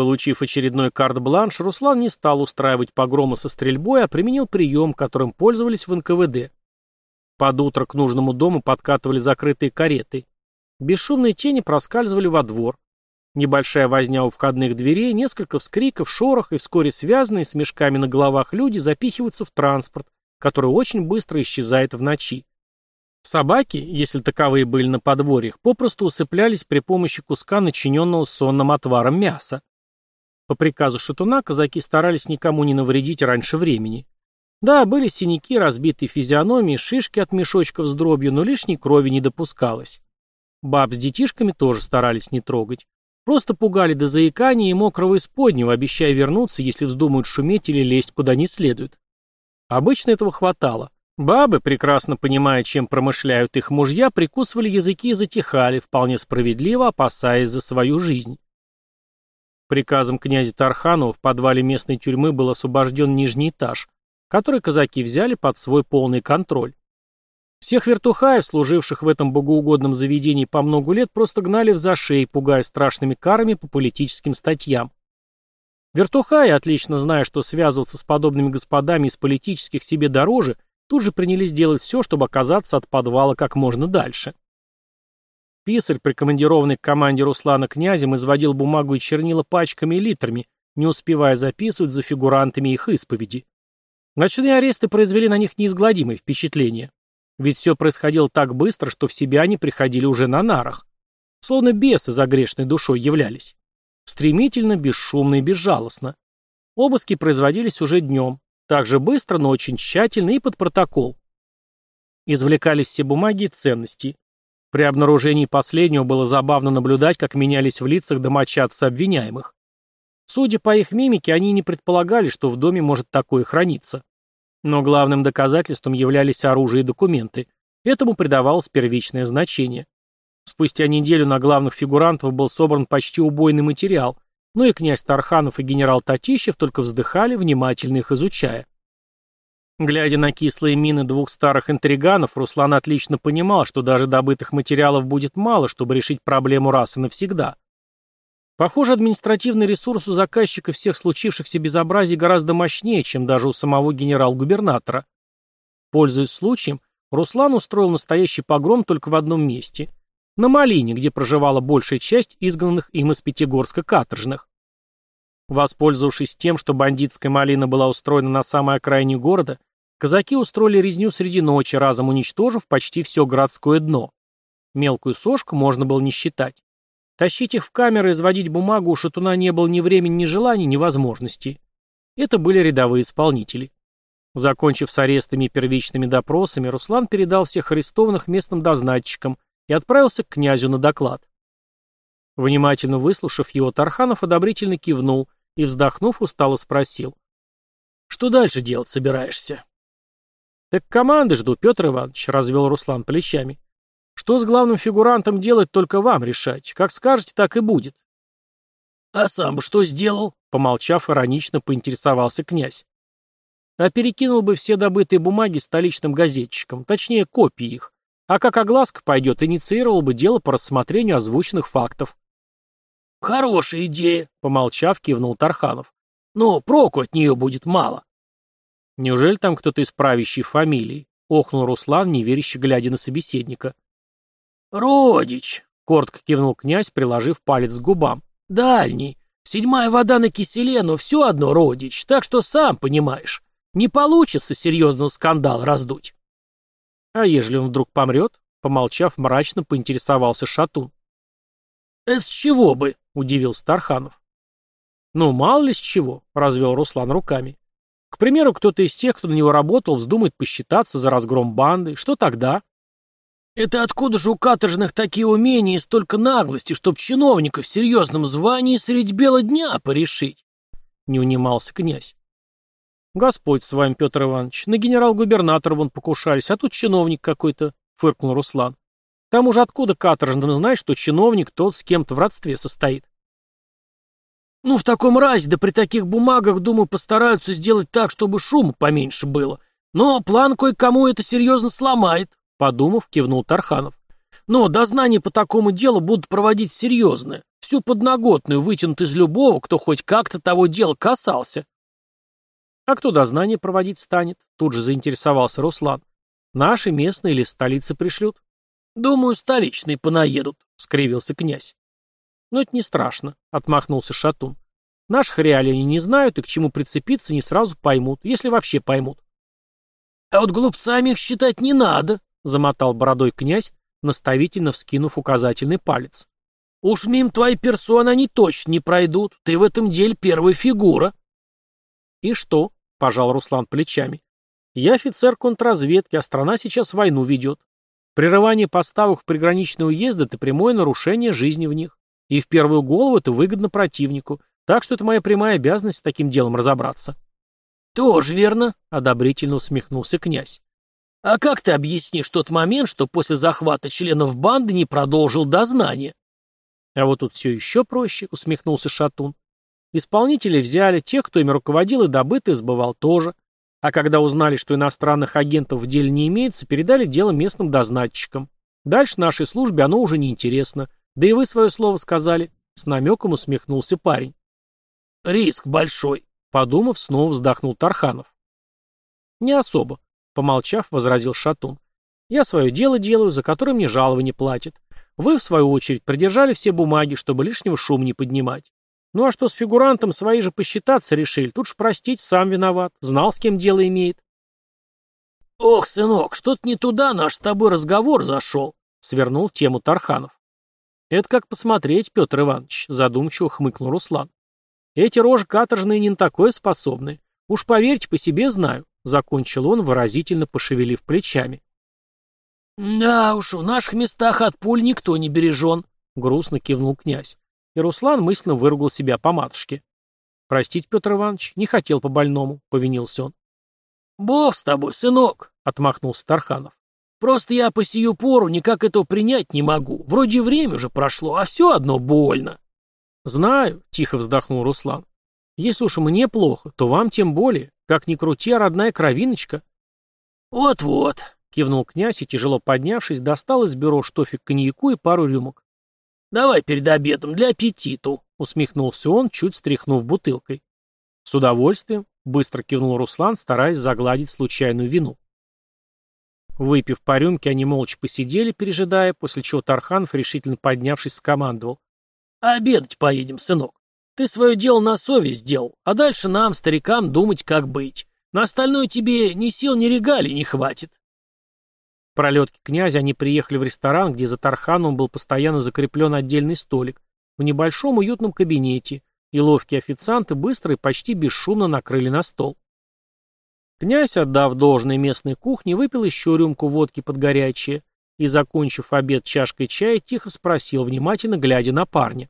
Получив очередной карт-бланш, Руслан не стал устраивать погромы со стрельбой, а применил прием, которым пользовались в НКВД. Под утро к нужному дому подкатывали закрытые кареты. Бесшумные тени проскальзывали во двор. Небольшая возня у входных дверей, несколько вскриков, шорох, и вскоре связанные с мешками на головах люди запихиваются в транспорт, который очень быстро исчезает в ночи. Собаки, если таковые были на подворьях, попросту усыплялись при помощи куска начиненного сонным отваром мяса. По приказу шатуна казаки старались никому не навредить раньше времени. Да, были синяки, разбитые физиономии, шишки от мешочков с дробью, но лишней крови не допускалось. Баб с детишками тоже старались не трогать. Просто пугали до заикания и мокрого исподнего, обещая вернуться, если вздумают шуметь или лезть куда не следует. Обычно этого хватало. Бабы, прекрасно понимая, чем промышляют их мужья, прикусывали языки и затихали, вполне справедливо опасаясь за свою жизнь. Приказом князя Тарханова в подвале местной тюрьмы был освобожден нижний этаж, который казаки взяли под свой полный контроль. Всех вертухаев, служивших в этом богоугодном заведении по многу лет, просто гнали в зашей, пугая страшными карами по политическим статьям. Вертухаи, отлично зная, что связываться с подобными господами из политических себе дороже, тут же принялись делать все, чтобы оказаться от подвала как можно дальше. Писарь, прикомандированный к команде Руслана князем, изводил бумагу и чернила пачками и литрами, не успевая записывать за фигурантами их исповеди. Ночные аресты произвели на них неизгладимое впечатление. Ведь все происходило так быстро, что в себя они приходили уже на нарах. Словно бесы за грешной душой являлись. Стремительно, бесшумно и безжалостно. Обыски производились уже днем. Так же быстро, но очень тщательно и под протокол. Извлекались все бумаги и ценности. При обнаружении последнего было забавно наблюдать, как менялись в лицах домочадцы обвиняемых. Судя по их мимике, они не предполагали, что в доме может такое храниться. Но главным доказательством являлись оружие и документы. Этому придавалось первичное значение. Спустя неделю на главных фигурантов был собран почти убойный материал, но и князь Тарханов и генерал Татищев только вздыхали, внимательно их изучая. Глядя на кислые мины двух старых интриганов, Руслан отлично понимал, что даже добытых материалов будет мало, чтобы решить проблему раз и навсегда. Похоже, административный ресурс у заказчика всех случившихся безобразий гораздо мощнее, чем даже у самого генерал-губернатора. Пользуясь случаем, Руслан устроил настоящий погром только в одном месте – на Малине, где проживала большая часть изгнанных им из Пятигорска каторжных. Воспользовавшись тем, что бандитская малина была устроена на самой окраине города, Казаки устроили резню среди ночи, разом уничтожив почти все городское дно. Мелкую сошку можно было не считать. Тащить их в камеры и изводить бумагу у шатуна не было ни времени, ни желания, ни возможности. Это были рядовые исполнители. Закончив с арестами и первичными допросами, Руслан передал всех арестованных местным дознатчикам и отправился к князю на доклад. Внимательно выслушав его, Тарханов одобрительно кивнул и, вздохнув, устало спросил. «Что дальше делать собираешься?» «Так команды жду, Петр Иванович», — развел Руслан плечами. «Что с главным фигурантом делать, только вам решать. Как скажете, так и будет». «А сам бы что сделал?» — помолчав, иронично поинтересовался князь. «А перекинул бы все добытые бумаги столичным газетчикам, точнее, копии их. А как огласка пойдет, инициировал бы дело по рассмотрению озвученных фактов». «Хорошая идея», — помолчав, кивнул Тарханов. «Но проку от нее будет мало». «Неужели там кто-то из правящей фамилии?» — охнул Руслан, неверяще глядя на собеседника. «Родич», — коротко кивнул князь, приложив палец к губам. «Дальний. Седьмая вода на киселе, но все одно родич, так что сам понимаешь. Не получится серьезного скандала раздуть». «А ежели он вдруг помрет?» — помолчав, мрачно поинтересовался Шатун. «Это с чего бы?» — удивился Тарханов. «Ну, мало ли с чего», — развел Руслан руками. «К примеру, кто-то из тех, кто на него работал, вздумает посчитаться за разгром банды. Что тогда?» «Это откуда же у каторжных такие умения и столько наглости, чтоб чиновника в серьезном звании средь бела дня порешить?» Не унимался князь. «Господь с вами, Петр Иванович, на генерал-губернатора вон покушались, а тут чиновник какой-то», — фыркнул Руслан. К тому же откуда каторжным знать, что чиновник тот с кем-то в родстве состоит? Ну, в таком разе, да при таких бумагах, думаю, постараются сделать так, чтобы шума поменьше было. Но план кое-кому это серьезно сломает, подумав, кивнул Тарханов. Но дознание по такому делу будут проводить серьезное, всю подноготную вытянут из любого, кто хоть как-то того дела касался. А кто дознание проводить станет? Тут же заинтересовался Руслан. Наши местные или столицы пришлют? «Думаю, столичные понаедут», — скривился князь. «Но это не страшно», — отмахнулся Шатун. «Наших реалий они не знают и к чему прицепиться не сразу поймут, если вообще поймут». «А вот глупцами их считать не надо», — замотал бородой князь, наставительно вскинув указательный палец. «Уж мим твоей персоны они точно не пройдут, ты в этом деле первая фигура». «И что?» — пожал Руслан плечами. «Я офицер контрразведки, а страна сейчас войну ведет. Прерывание поставок в приграничные уезды – это прямое нарушение жизни в них. И в первую голову это выгодно противнику. Так что это моя прямая обязанность с таким делом разобраться. «Тоже верно», — одобрительно усмехнулся князь. «А как ты объяснишь тот момент, что после захвата членов банды не продолжил дознание?» «А вот тут все еще проще», — усмехнулся Шатун. «Исполнители взяли, тех, кто ими руководил и добытые сбывал тоже. А когда узнали, что иностранных агентов в деле не имеется, передали дело местным дознатчикам. Дальше нашей службе оно уже не интересно. Да и вы свое слово сказали. С намеком усмехнулся парень. Риск большой, подумав, снова вздохнул Тарханов. Не особо, помолчав, возразил Шатун. Я свое дело делаю, за которое мне жалование платят. Вы, в свою очередь, придержали все бумаги, чтобы лишнего шума не поднимать. Ну а что с фигурантом, свои же посчитаться решили. Тут ж простить, сам виноват. Знал, с кем дело имеет. Ох, сынок, что-то не туда наш с тобой разговор зашел, свернул тему Тарханов. Это как посмотреть, Петр Иванович, задумчиво хмыкнул Руслан. Эти рожи каторжные не на такое способны. Уж поверьте, по себе знаю, закончил он, выразительно пошевелив плечами. Да уж, в наших местах от пуль никто не бережен, грустно кивнул князь. И Руслан мысленно выругал себя по матушке. «Простите, Петр Иванович, не хотел по-больному», — повинился он. «Бог с тобой, сынок», — отмахнулся Тарханов. «Просто я по сию пору никак этого принять не могу. Вроде время уже прошло, а все одно больно». «Знаю», — тихо вздохнул Руслан. «Если уж мне плохо, то вам тем более. Как ни крути, а родная кровиночка». «Вот-вот», — кивнул князь и, тяжело поднявшись, достал из бюро штофик коньяку и пару рюмок. «Давай перед обедом, для аппетиту», — усмехнулся он, чуть стряхнув бутылкой. «С удовольствием», — быстро кивнул Руслан, стараясь загладить случайную вину. Выпив по рюмке, они молча посидели, пережидая, после чего Тарханов, решительно поднявшись, скомандовал. «Обедать поедем, сынок. Ты свое дело на совесть сделал, а дальше нам, старикам, думать, как быть. На остальное тебе ни сил, ни регалий не хватит» пролетке князя они приехали в ресторан, где за Тарханом был постоянно закреплен отдельный столик, в небольшом уютном кабинете, и ловкие официанты быстро и почти бесшумно накрыли на стол. Князь, отдав должное местной кухне, выпил еще рюмку водки под горячее и, закончив обед чашкой чая, тихо спросил, внимательно глядя на парня.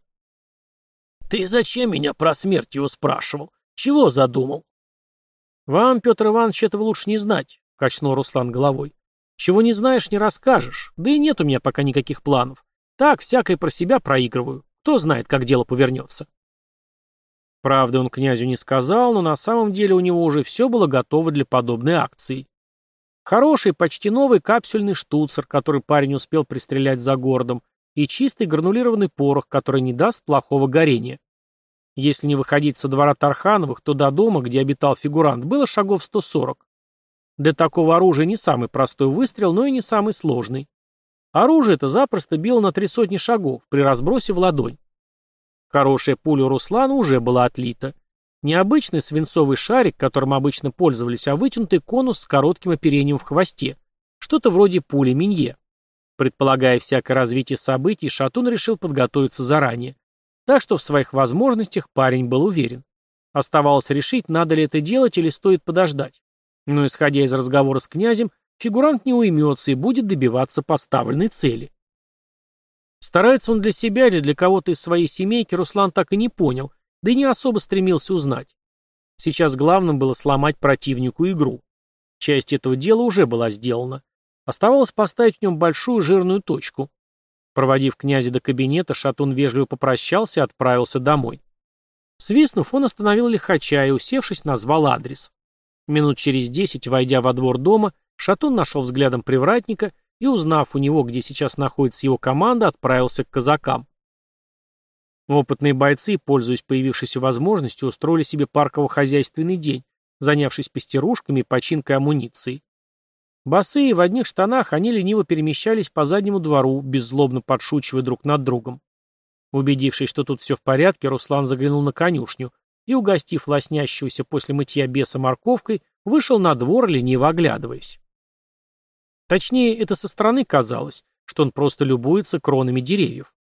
«Ты зачем меня про смерть его спрашивал? Чего задумал?» «Вам, Петр Иванович, этого лучше не знать», — качнул Руслан головой. «Чего не знаешь, не расскажешь. Да и нет у меня пока никаких планов. Так, всякое про себя проигрываю. Кто знает, как дело повернется». Правды он князю не сказал, но на самом деле у него уже все было готово для подобной акции. Хороший, почти новый капсюльный штуцер, который парень успел пристрелять за городом, и чистый гранулированный порох, который не даст плохого горения. Если не выходить со двора Тархановых, то до дома, где обитал фигурант, было шагов 140. Для такого оружия не самый простой выстрел, но и не самый сложный. Оружие это запросто било на три сотни шагов при разбросе в ладонь. Хорошая пуля у Руслана уже была отлита. Необычный свинцовый шарик, которым обычно пользовались, а вытянутый конус с коротким оперением в хвосте. Что-то вроде пули Минье. Предполагая всякое развитие событий, Шатун решил подготовиться заранее. Так что в своих возможностях парень был уверен. Оставалось решить, надо ли это делать или стоит подождать. Но исходя из разговора с князем, фигурант не уймется и будет добиваться поставленной цели. Старается он для себя или для кого-то из своей семейки, Руслан так и не понял, да и не особо стремился узнать. Сейчас главным было сломать противнику игру. Часть этого дела уже была сделана. Оставалось поставить в нем большую жирную точку. Проводив князя до кабинета, Шатун вежливо попрощался и отправился домой. Свистнув, он остановил лихача и, усевшись, назвал адрес. Минут через десять, войдя во двор дома, Шатун нашел взглядом привратника и, узнав у него, где сейчас находится его команда, отправился к казакам. Опытные бойцы, пользуясь появившейся возможностью, устроили себе парково-хозяйственный день, занявшись пастерушками и починкой амуниции. Босые в одних штанах они лениво перемещались по заднему двору, беззлобно подшучивая друг над другом. Убедившись, что тут все в порядке, Руслан заглянул на конюшню и, угостив лоснящегося после мытья беса морковкой, вышел на двор, лениво оглядываясь. Точнее, это со стороны казалось, что он просто любуется кронами деревьев.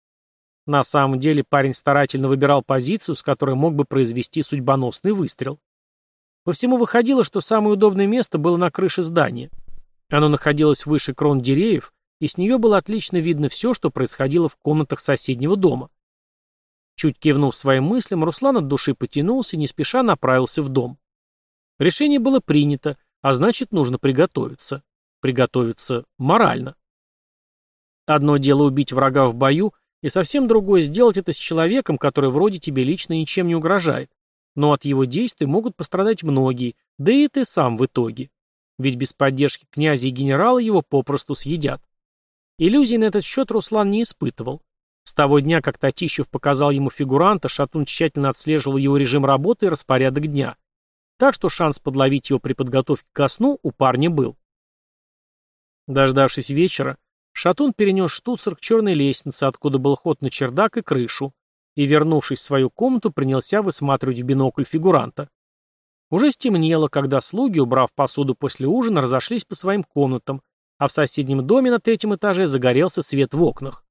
На самом деле парень старательно выбирал позицию, с которой мог бы произвести судьбоносный выстрел. По всему выходило, что самое удобное место было на крыше здания. Оно находилось выше крон деревьев, и с нее было отлично видно все, что происходило в комнатах соседнего дома. Чуть кивнув своим мыслям, Руслан от души потянулся и не спеша направился в дом. Решение было принято, а значит, нужно приготовиться приготовиться морально. Одно дело убить врага в бою, и совсем другое сделать это с человеком, который вроде тебе лично ничем не угрожает. Но от его действий могут пострадать многие, да и ты сам в итоге. Ведь без поддержки князя и генерала его попросту съедят. Иллюзий на этот счет Руслан не испытывал. С того дня, как Татищев показал ему фигуранта, Шатун тщательно отслеживал его режим работы и распорядок дня. Так что шанс подловить его при подготовке ко сну у парня был. Дождавшись вечера, Шатун перенес штуцер к черной лестнице, откуда был ход на чердак и крышу, и, вернувшись в свою комнату, принялся высматривать в бинокль фигуранта. Уже стемнело, когда слуги, убрав посуду после ужина, разошлись по своим комнатам, а в соседнем доме на третьем этаже загорелся свет в окнах.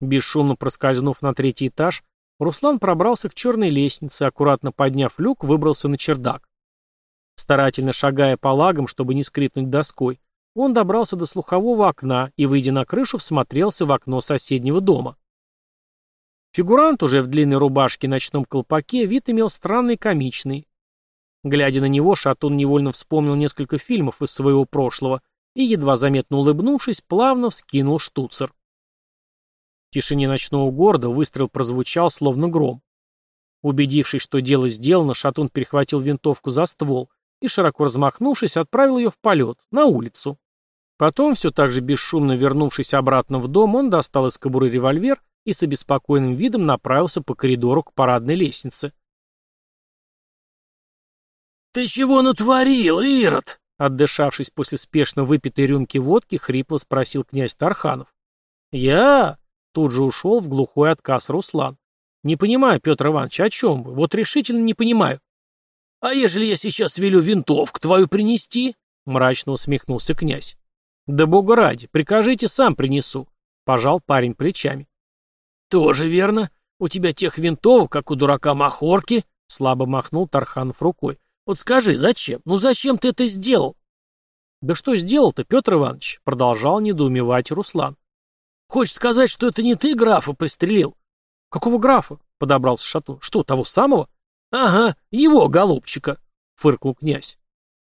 Бесшумно проскользнув на третий этаж, Руслан пробрался к черной лестнице, аккуратно подняв люк, выбрался на чердак. Старательно шагая по лагам, чтобы не скрипнуть доской, он добрался до слухового окна и, выйдя на крышу, всмотрелся в окно соседнего дома. Фигурант уже в длинной рубашке и ночном колпаке вид имел странный комичный. Глядя на него, Шатун невольно вспомнил несколько фильмов из своего прошлого и, едва заметно улыбнувшись, плавно вскинул штуцер. В тишине ночного города выстрел прозвучал, словно гром. Убедившись, что дело сделано, Шатун перехватил винтовку за ствол и, широко размахнувшись, отправил ее в полет, на улицу. Потом, все так же бесшумно вернувшись обратно в дом, он достал из кобуры револьвер и с обеспокоенным видом направился по коридору к парадной лестнице. «Ты чего натворил, Ирод?» Отдышавшись после спешно выпитой рюмки водки, хрипло спросил князь Тарханов. «Я?» Тут же ушел в глухой отказ Руслан. «Не понимаю, Петр Иванович, о чем вы? Вот решительно не понимаю». «А ежели я сейчас велю винтовку твою принести?» — мрачно усмехнулся князь. «Да бога ради, прикажите, сам принесу», — пожал парень плечами. «Тоже верно. У тебя тех винтовок, как у дурака Махорки, слабо махнул Тарханов рукой. Вот скажи, зачем? Ну зачем ты это сделал? Да что сделал-то, Петр Иванович? Продолжал недоумевать Руслан. Хочешь сказать, что это не ты графа пристрелил? Какого графа? Подобрался Шатун. Что, того самого? Ага, его, голубчика, фыркнул князь.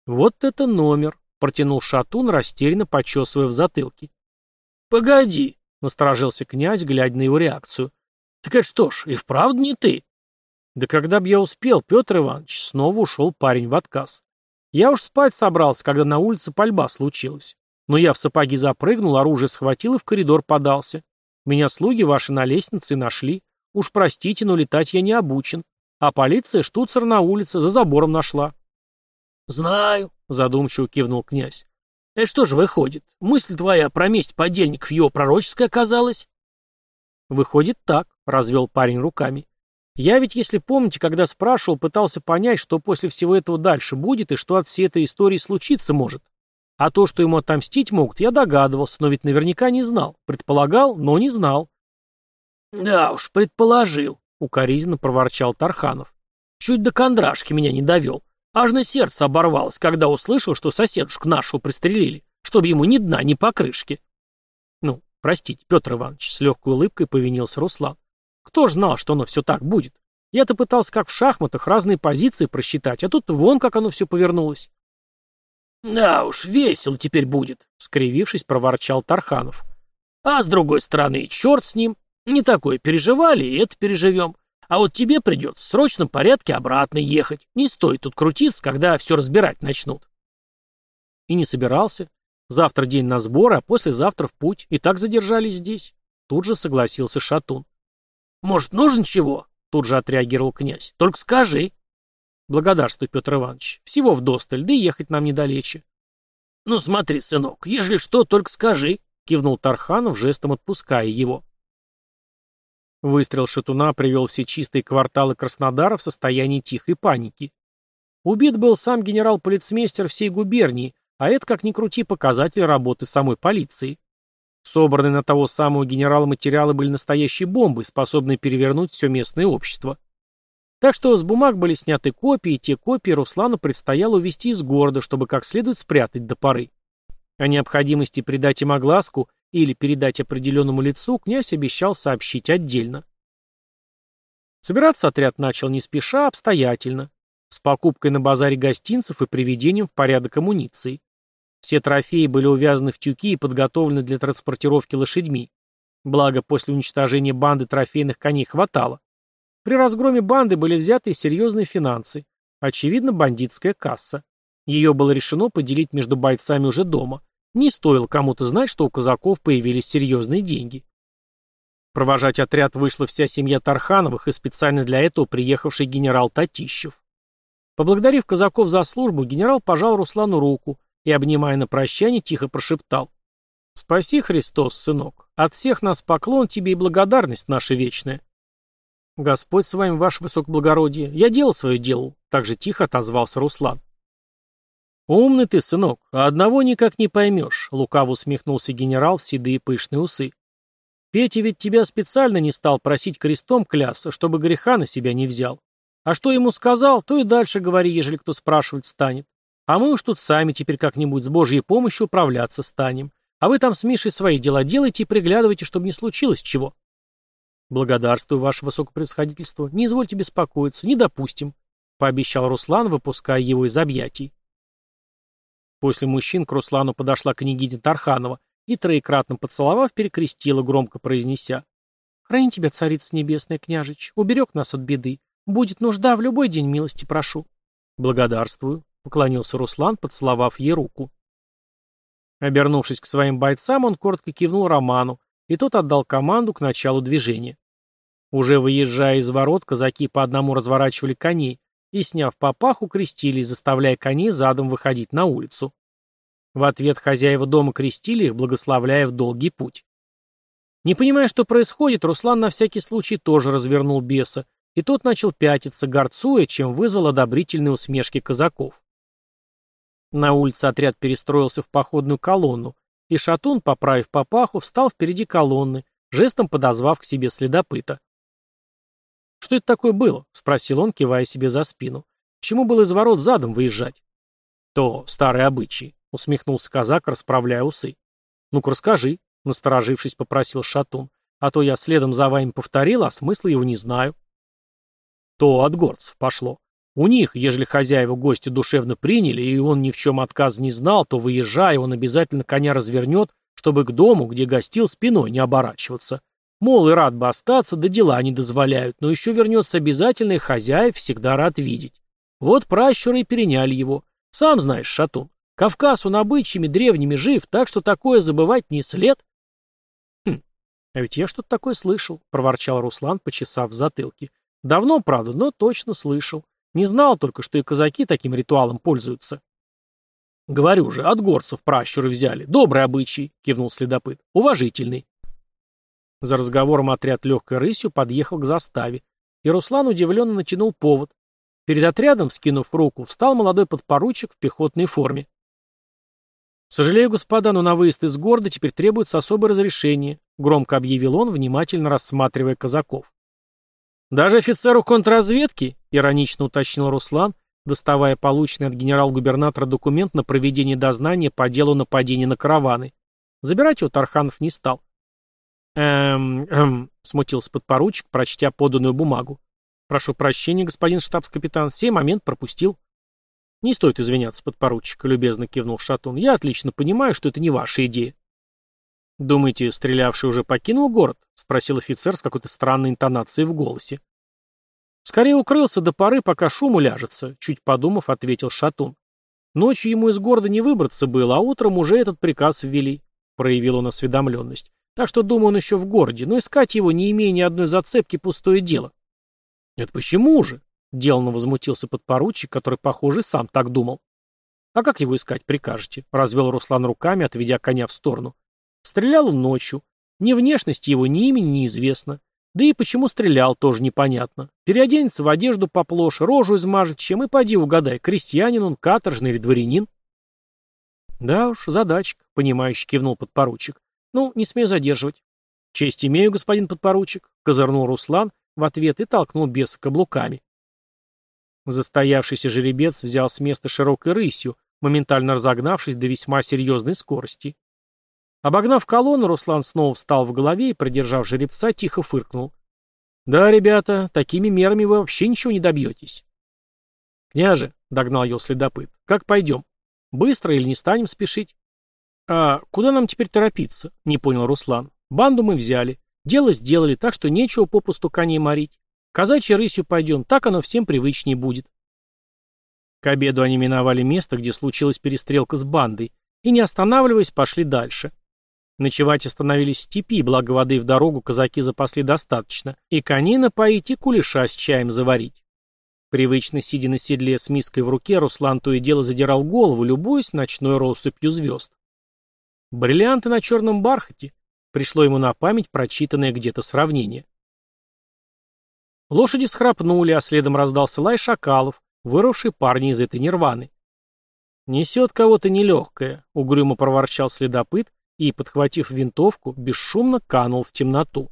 Вот это номер, протянул Шатун, растерянно почесывая в затылке. Погоди, насторожился князь, глядя на его реакцию. Так это что ж, и вправду не ты? Да когда б я успел, Петр Иванович, снова ушел парень в отказ. Я уж спать собрался, когда на улице пальба случилась. Но я в сапоги запрыгнул, оружие схватил и в коридор подался. Меня слуги ваши на лестнице нашли. Уж простите, но летать я не обучен. А полиция штуцер на улице за забором нашла. «Знаю», — задумчиво кивнул князь. «Это что же выходит? Мысль твоя про месть подельников его пророческая оказалась?» «Выходит так», — развел парень руками. Я ведь, если помните, когда спрашивал, пытался понять, что после всего этого дальше будет и что от всей этой истории случиться может. А то, что ему отомстить могут, я догадывался, но ведь наверняка не знал. Предполагал, но не знал. «Да уж, предположил», — укоризненно проворчал Тарханов. «Чуть до кондрашки меня не довел. Аж на сердце оборвалось, когда услышал, что соседушку нашего пристрелили, чтобы ему ни дна, ни покрышки». «Ну, простите, Петр Иванович», — с легкой улыбкой повинился Руслан. Кто ж знал, что оно все так будет? Я-то пытался, как в шахматах, разные позиции просчитать, а тут вон как оно все повернулось. «Да уж, весело теперь будет», — скривившись, проворчал Тарханов. «А с другой стороны, черт с ним. Не такое переживали, и это переживем. А вот тебе придется в срочном порядке обратно ехать. Не стоит тут крутиться, когда все разбирать начнут». И не собирался. Завтра день на сборы, а послезавтра в путь. И так задержались здесь. Тут же согласился Шатун. «Может, нужен чего?» — тут же отреагировал князь. «Только скажи». «Благодарствуй, Петр Иванович. Всего вдосталь, да и ехать нам недалече». «Ну смотри, сынок, ежели что, только скажи», — кивнул Тарханов, жестом отпуская его. Выстрел шатуна привел все чистые кварталы Краснодара в состоянии тихой паники. Убит был сам генерал-полицмейстер всей губернии, а это, как ни крути, показатель работы самой полиции. Собранные на того самого генерала материалы были настоящей бомбой, способной перевернуть все местное общество. Так что с бумаг были сняты копии, и те копии Руслану предстояло увезти из города, чтобы как следует спрятать до поры. О необходимости придать им огласку или передать определенному лицу князь обещал сообщить отдельно. Собираться отряд начал не спеша, а обстоятельно, с покупкой на базаре гостинцев и приведением в порядок амуниции. Все трофеи были увязаны в тюки и подготовлены для транспортировки лошадьми. Благо, после уничтожения банды трофейных коней хватало. При разгроме банды были взяты серьезные финансы. Очевидно, бандитская касса. Ее было решено поделить между бойцами уже дома. Не стоило кому-то знать, что у казаков появились серьезные деньги. Провожать отряд вышла вся семья Тархановых и специально для этого приехавший генерал Татищев. Поблагодарив казаков за службу, генерал пожал Руслану руку, и, обнимая на прощание, тихо прошептал. «Спаси, Христос, сынок, от всех нас поклон тебе и благодарность наша вечная». «Господь с вами, ваше высокоблагородие, я дело свое делал», — так же тихо отозвался Руслан. «Умный ты, сынок, а одного никак не поймешь», — лукаво усмехнулся генерал в седые пышные усы. «Петя ведь тебя специально не стал просить крестом клясться, чтобы греха на себя не взял. А что ему сказал, то и дальше говори, ежели кто спрашивать станет. А мы уж тут сами теперь как-нибудь с Божьей помощью управляться станем. А вы там с Мишей свои дела делайте и приглядывайте, чтобы не случилось чего. Благодарствую, ваше высокопревосходительство. Не извольте беспокоиться, не допустим, пообещал Руслан, выпуская его из объятий. После мужчин к Руслану подошла княгиня Тарханова и, троекратно поцеловав, перекрестила, громко произнеся. «Храни тебя, царица небесная, княжич, уберег нас от беды. Будет нужда, в любой день милости прошу». «Благодарствую», — поклонился Руслан, поцеловав ей руку. Обернувшись к своим бойцам, он коротко кивнул Роману, и тот отдал команду к началу движения. Уже выезжая из ворот, казаки по одному разворачивали коней и, сняв попаху, крестились, заставляя коней задом выходить на улицу. В ответ хозяева дома крестили их, благословляя в долгий путь. Не понимая, что происходит, Руслан на всякий случай тоже развернул беса, и тот начал пятиться, горцуя, чем вызвал одобрительные усмешки казаков. На улице отряд перестроился в походную колонну, и Шатун, поправив папаху, встал впереди колонны, жестом подозвав к себе следопыта. «Что это такое было?» — спросил он, кивая себе за спину. «Чему было из ворот задом выезжать?» «То старый обычай», — усмехнулся казак, расправляя усы. «Ну-ка расскажи», — насторожившись, попросил Шатун. «А то я следом за вами повторил, а смысла его не знаю». То от горцев пошло. У них, ежели хозяева гости душевно приняли, и он ни в чем отказ не знал, то, выезжая, он обязательно коня развернет, чтобы к дому, где гостил, спиной не оборачиваться. Мол, и рад бы остаться, да дела не дозволяют, но еще вернется обязательно, и хозяев всегда рад видеть. Вот пращуры и переняли его. Сам знаешь, Шатун, Кавказ он обычаями древними жив, так что такое забывать не след. Хм, а ведь я что-то такое слышал, проворчал Руслан, почесав в затылке. Давно, правда, но точно слышал. Не знал только, что и казаки таким ритуалом пользуются. Говорю же, от горцев пращуры взяли. Добрый обычай, кивнул следопыт. Уважительный. За разговором отряд легкой рысью подъехал к заставе, и Руслан удивленно натянул повод. Перед отрядом, скинув руку, встал молодой подпоручик в пехотной форме. «Сожалею, господа, но на выезд из города теперь требуется особое разрешение», громко объявил он, внимательно рассматривая казаков. «Даже офицеру контрразведки?» — иронично уточнил Руслан, доставая полученный от генерал-губернатора документ на проведение дознания по делу нападения на караваны. Забирать его Тарханов не стал. «Эм, эм», — смутился подпоручик, прочтя поданную бумагу. «Прошу прощения, господин штабс-капитан, сей момент пропустил». «Не стоит извиняться, подпоручик», — любезно кивнул Шатун. «Я отлично понимаю, что это не ваша идея». «Думаете, стрелявший уже покинул город?» — спросил офицер с какой-то странной интонацией в голосе. «Скорее укрылся до поры, пока шум уляжется», — чуть подумав, ответил Шатун. «Ночью ему из города не выбраться было, а утром уже этот приказ ввели», — проявил он осведомленность. Так что, думаю, он еще в городе, но искать его, не имея ни одной зацепки, пустое дело. Это почему же? Деланно возмутился подпоручик, который, похоже, сам так думал. А как его искать прикажете? Развел Руслан руками, отведя коня в сторону. Стрелял он ночью. Ни внешности его, ни имени неизвестно. Да и почему стрелял, тоже непонятно. Переоденется в одежду поплоше, рожу измажет, чем и поди угадай, крестьянин он, каторжный или дворянин. Да уж, задачка, понимающе кивнул подпоручик. «Ну, не смею задерживать». «Честь имею, господин подпоручик», — козырнул Руслан в ответ и толкнул беса каблуками. Застоявшийся жеребец взял с места широкой рысью, моментально разогнавшись до весьма серьезной скорости. Обогнав колонну, Руслан снова встал в голове и, продержав жеребца, тихо фыркнул. «Да, ребята, такими мерами вы вообще ничего не добьетесь». «Княже», — догнал его следопыт, — «как пойдем? Быстро или не станем спешить?» «А куда нам теперь торопиться?» — не понял Руслан. «Банду мы взяли. Дело сделали, так что нечего попусту коней морить. Казачьей рысью пойдем, так оно всем привычнее будет». К обеду они миновали место, где случилась перестрелка с бандой, и, не останавливаясь, пошли дальше. Ночевать остановились в степи, благо воды в дорогу казаки запасли достаточно, и коней напоить, и кулеша с чаем заварить. Привычно сидя на седле с миской в руке, Руслан то и дело задирал голову, любуясь ночной россыпью звезд. Бриллианты на черном бархате. Пришло ему на память прочитанное где-то сравнение. Лошади схрапнули, а следом раздался лай шакалов, вырвавший парня из этой нирваны. «Несет кого-то нелегкое», — угрюмо проворчал следопыт и, подхватив винтовку, бесшумно канул в темноту.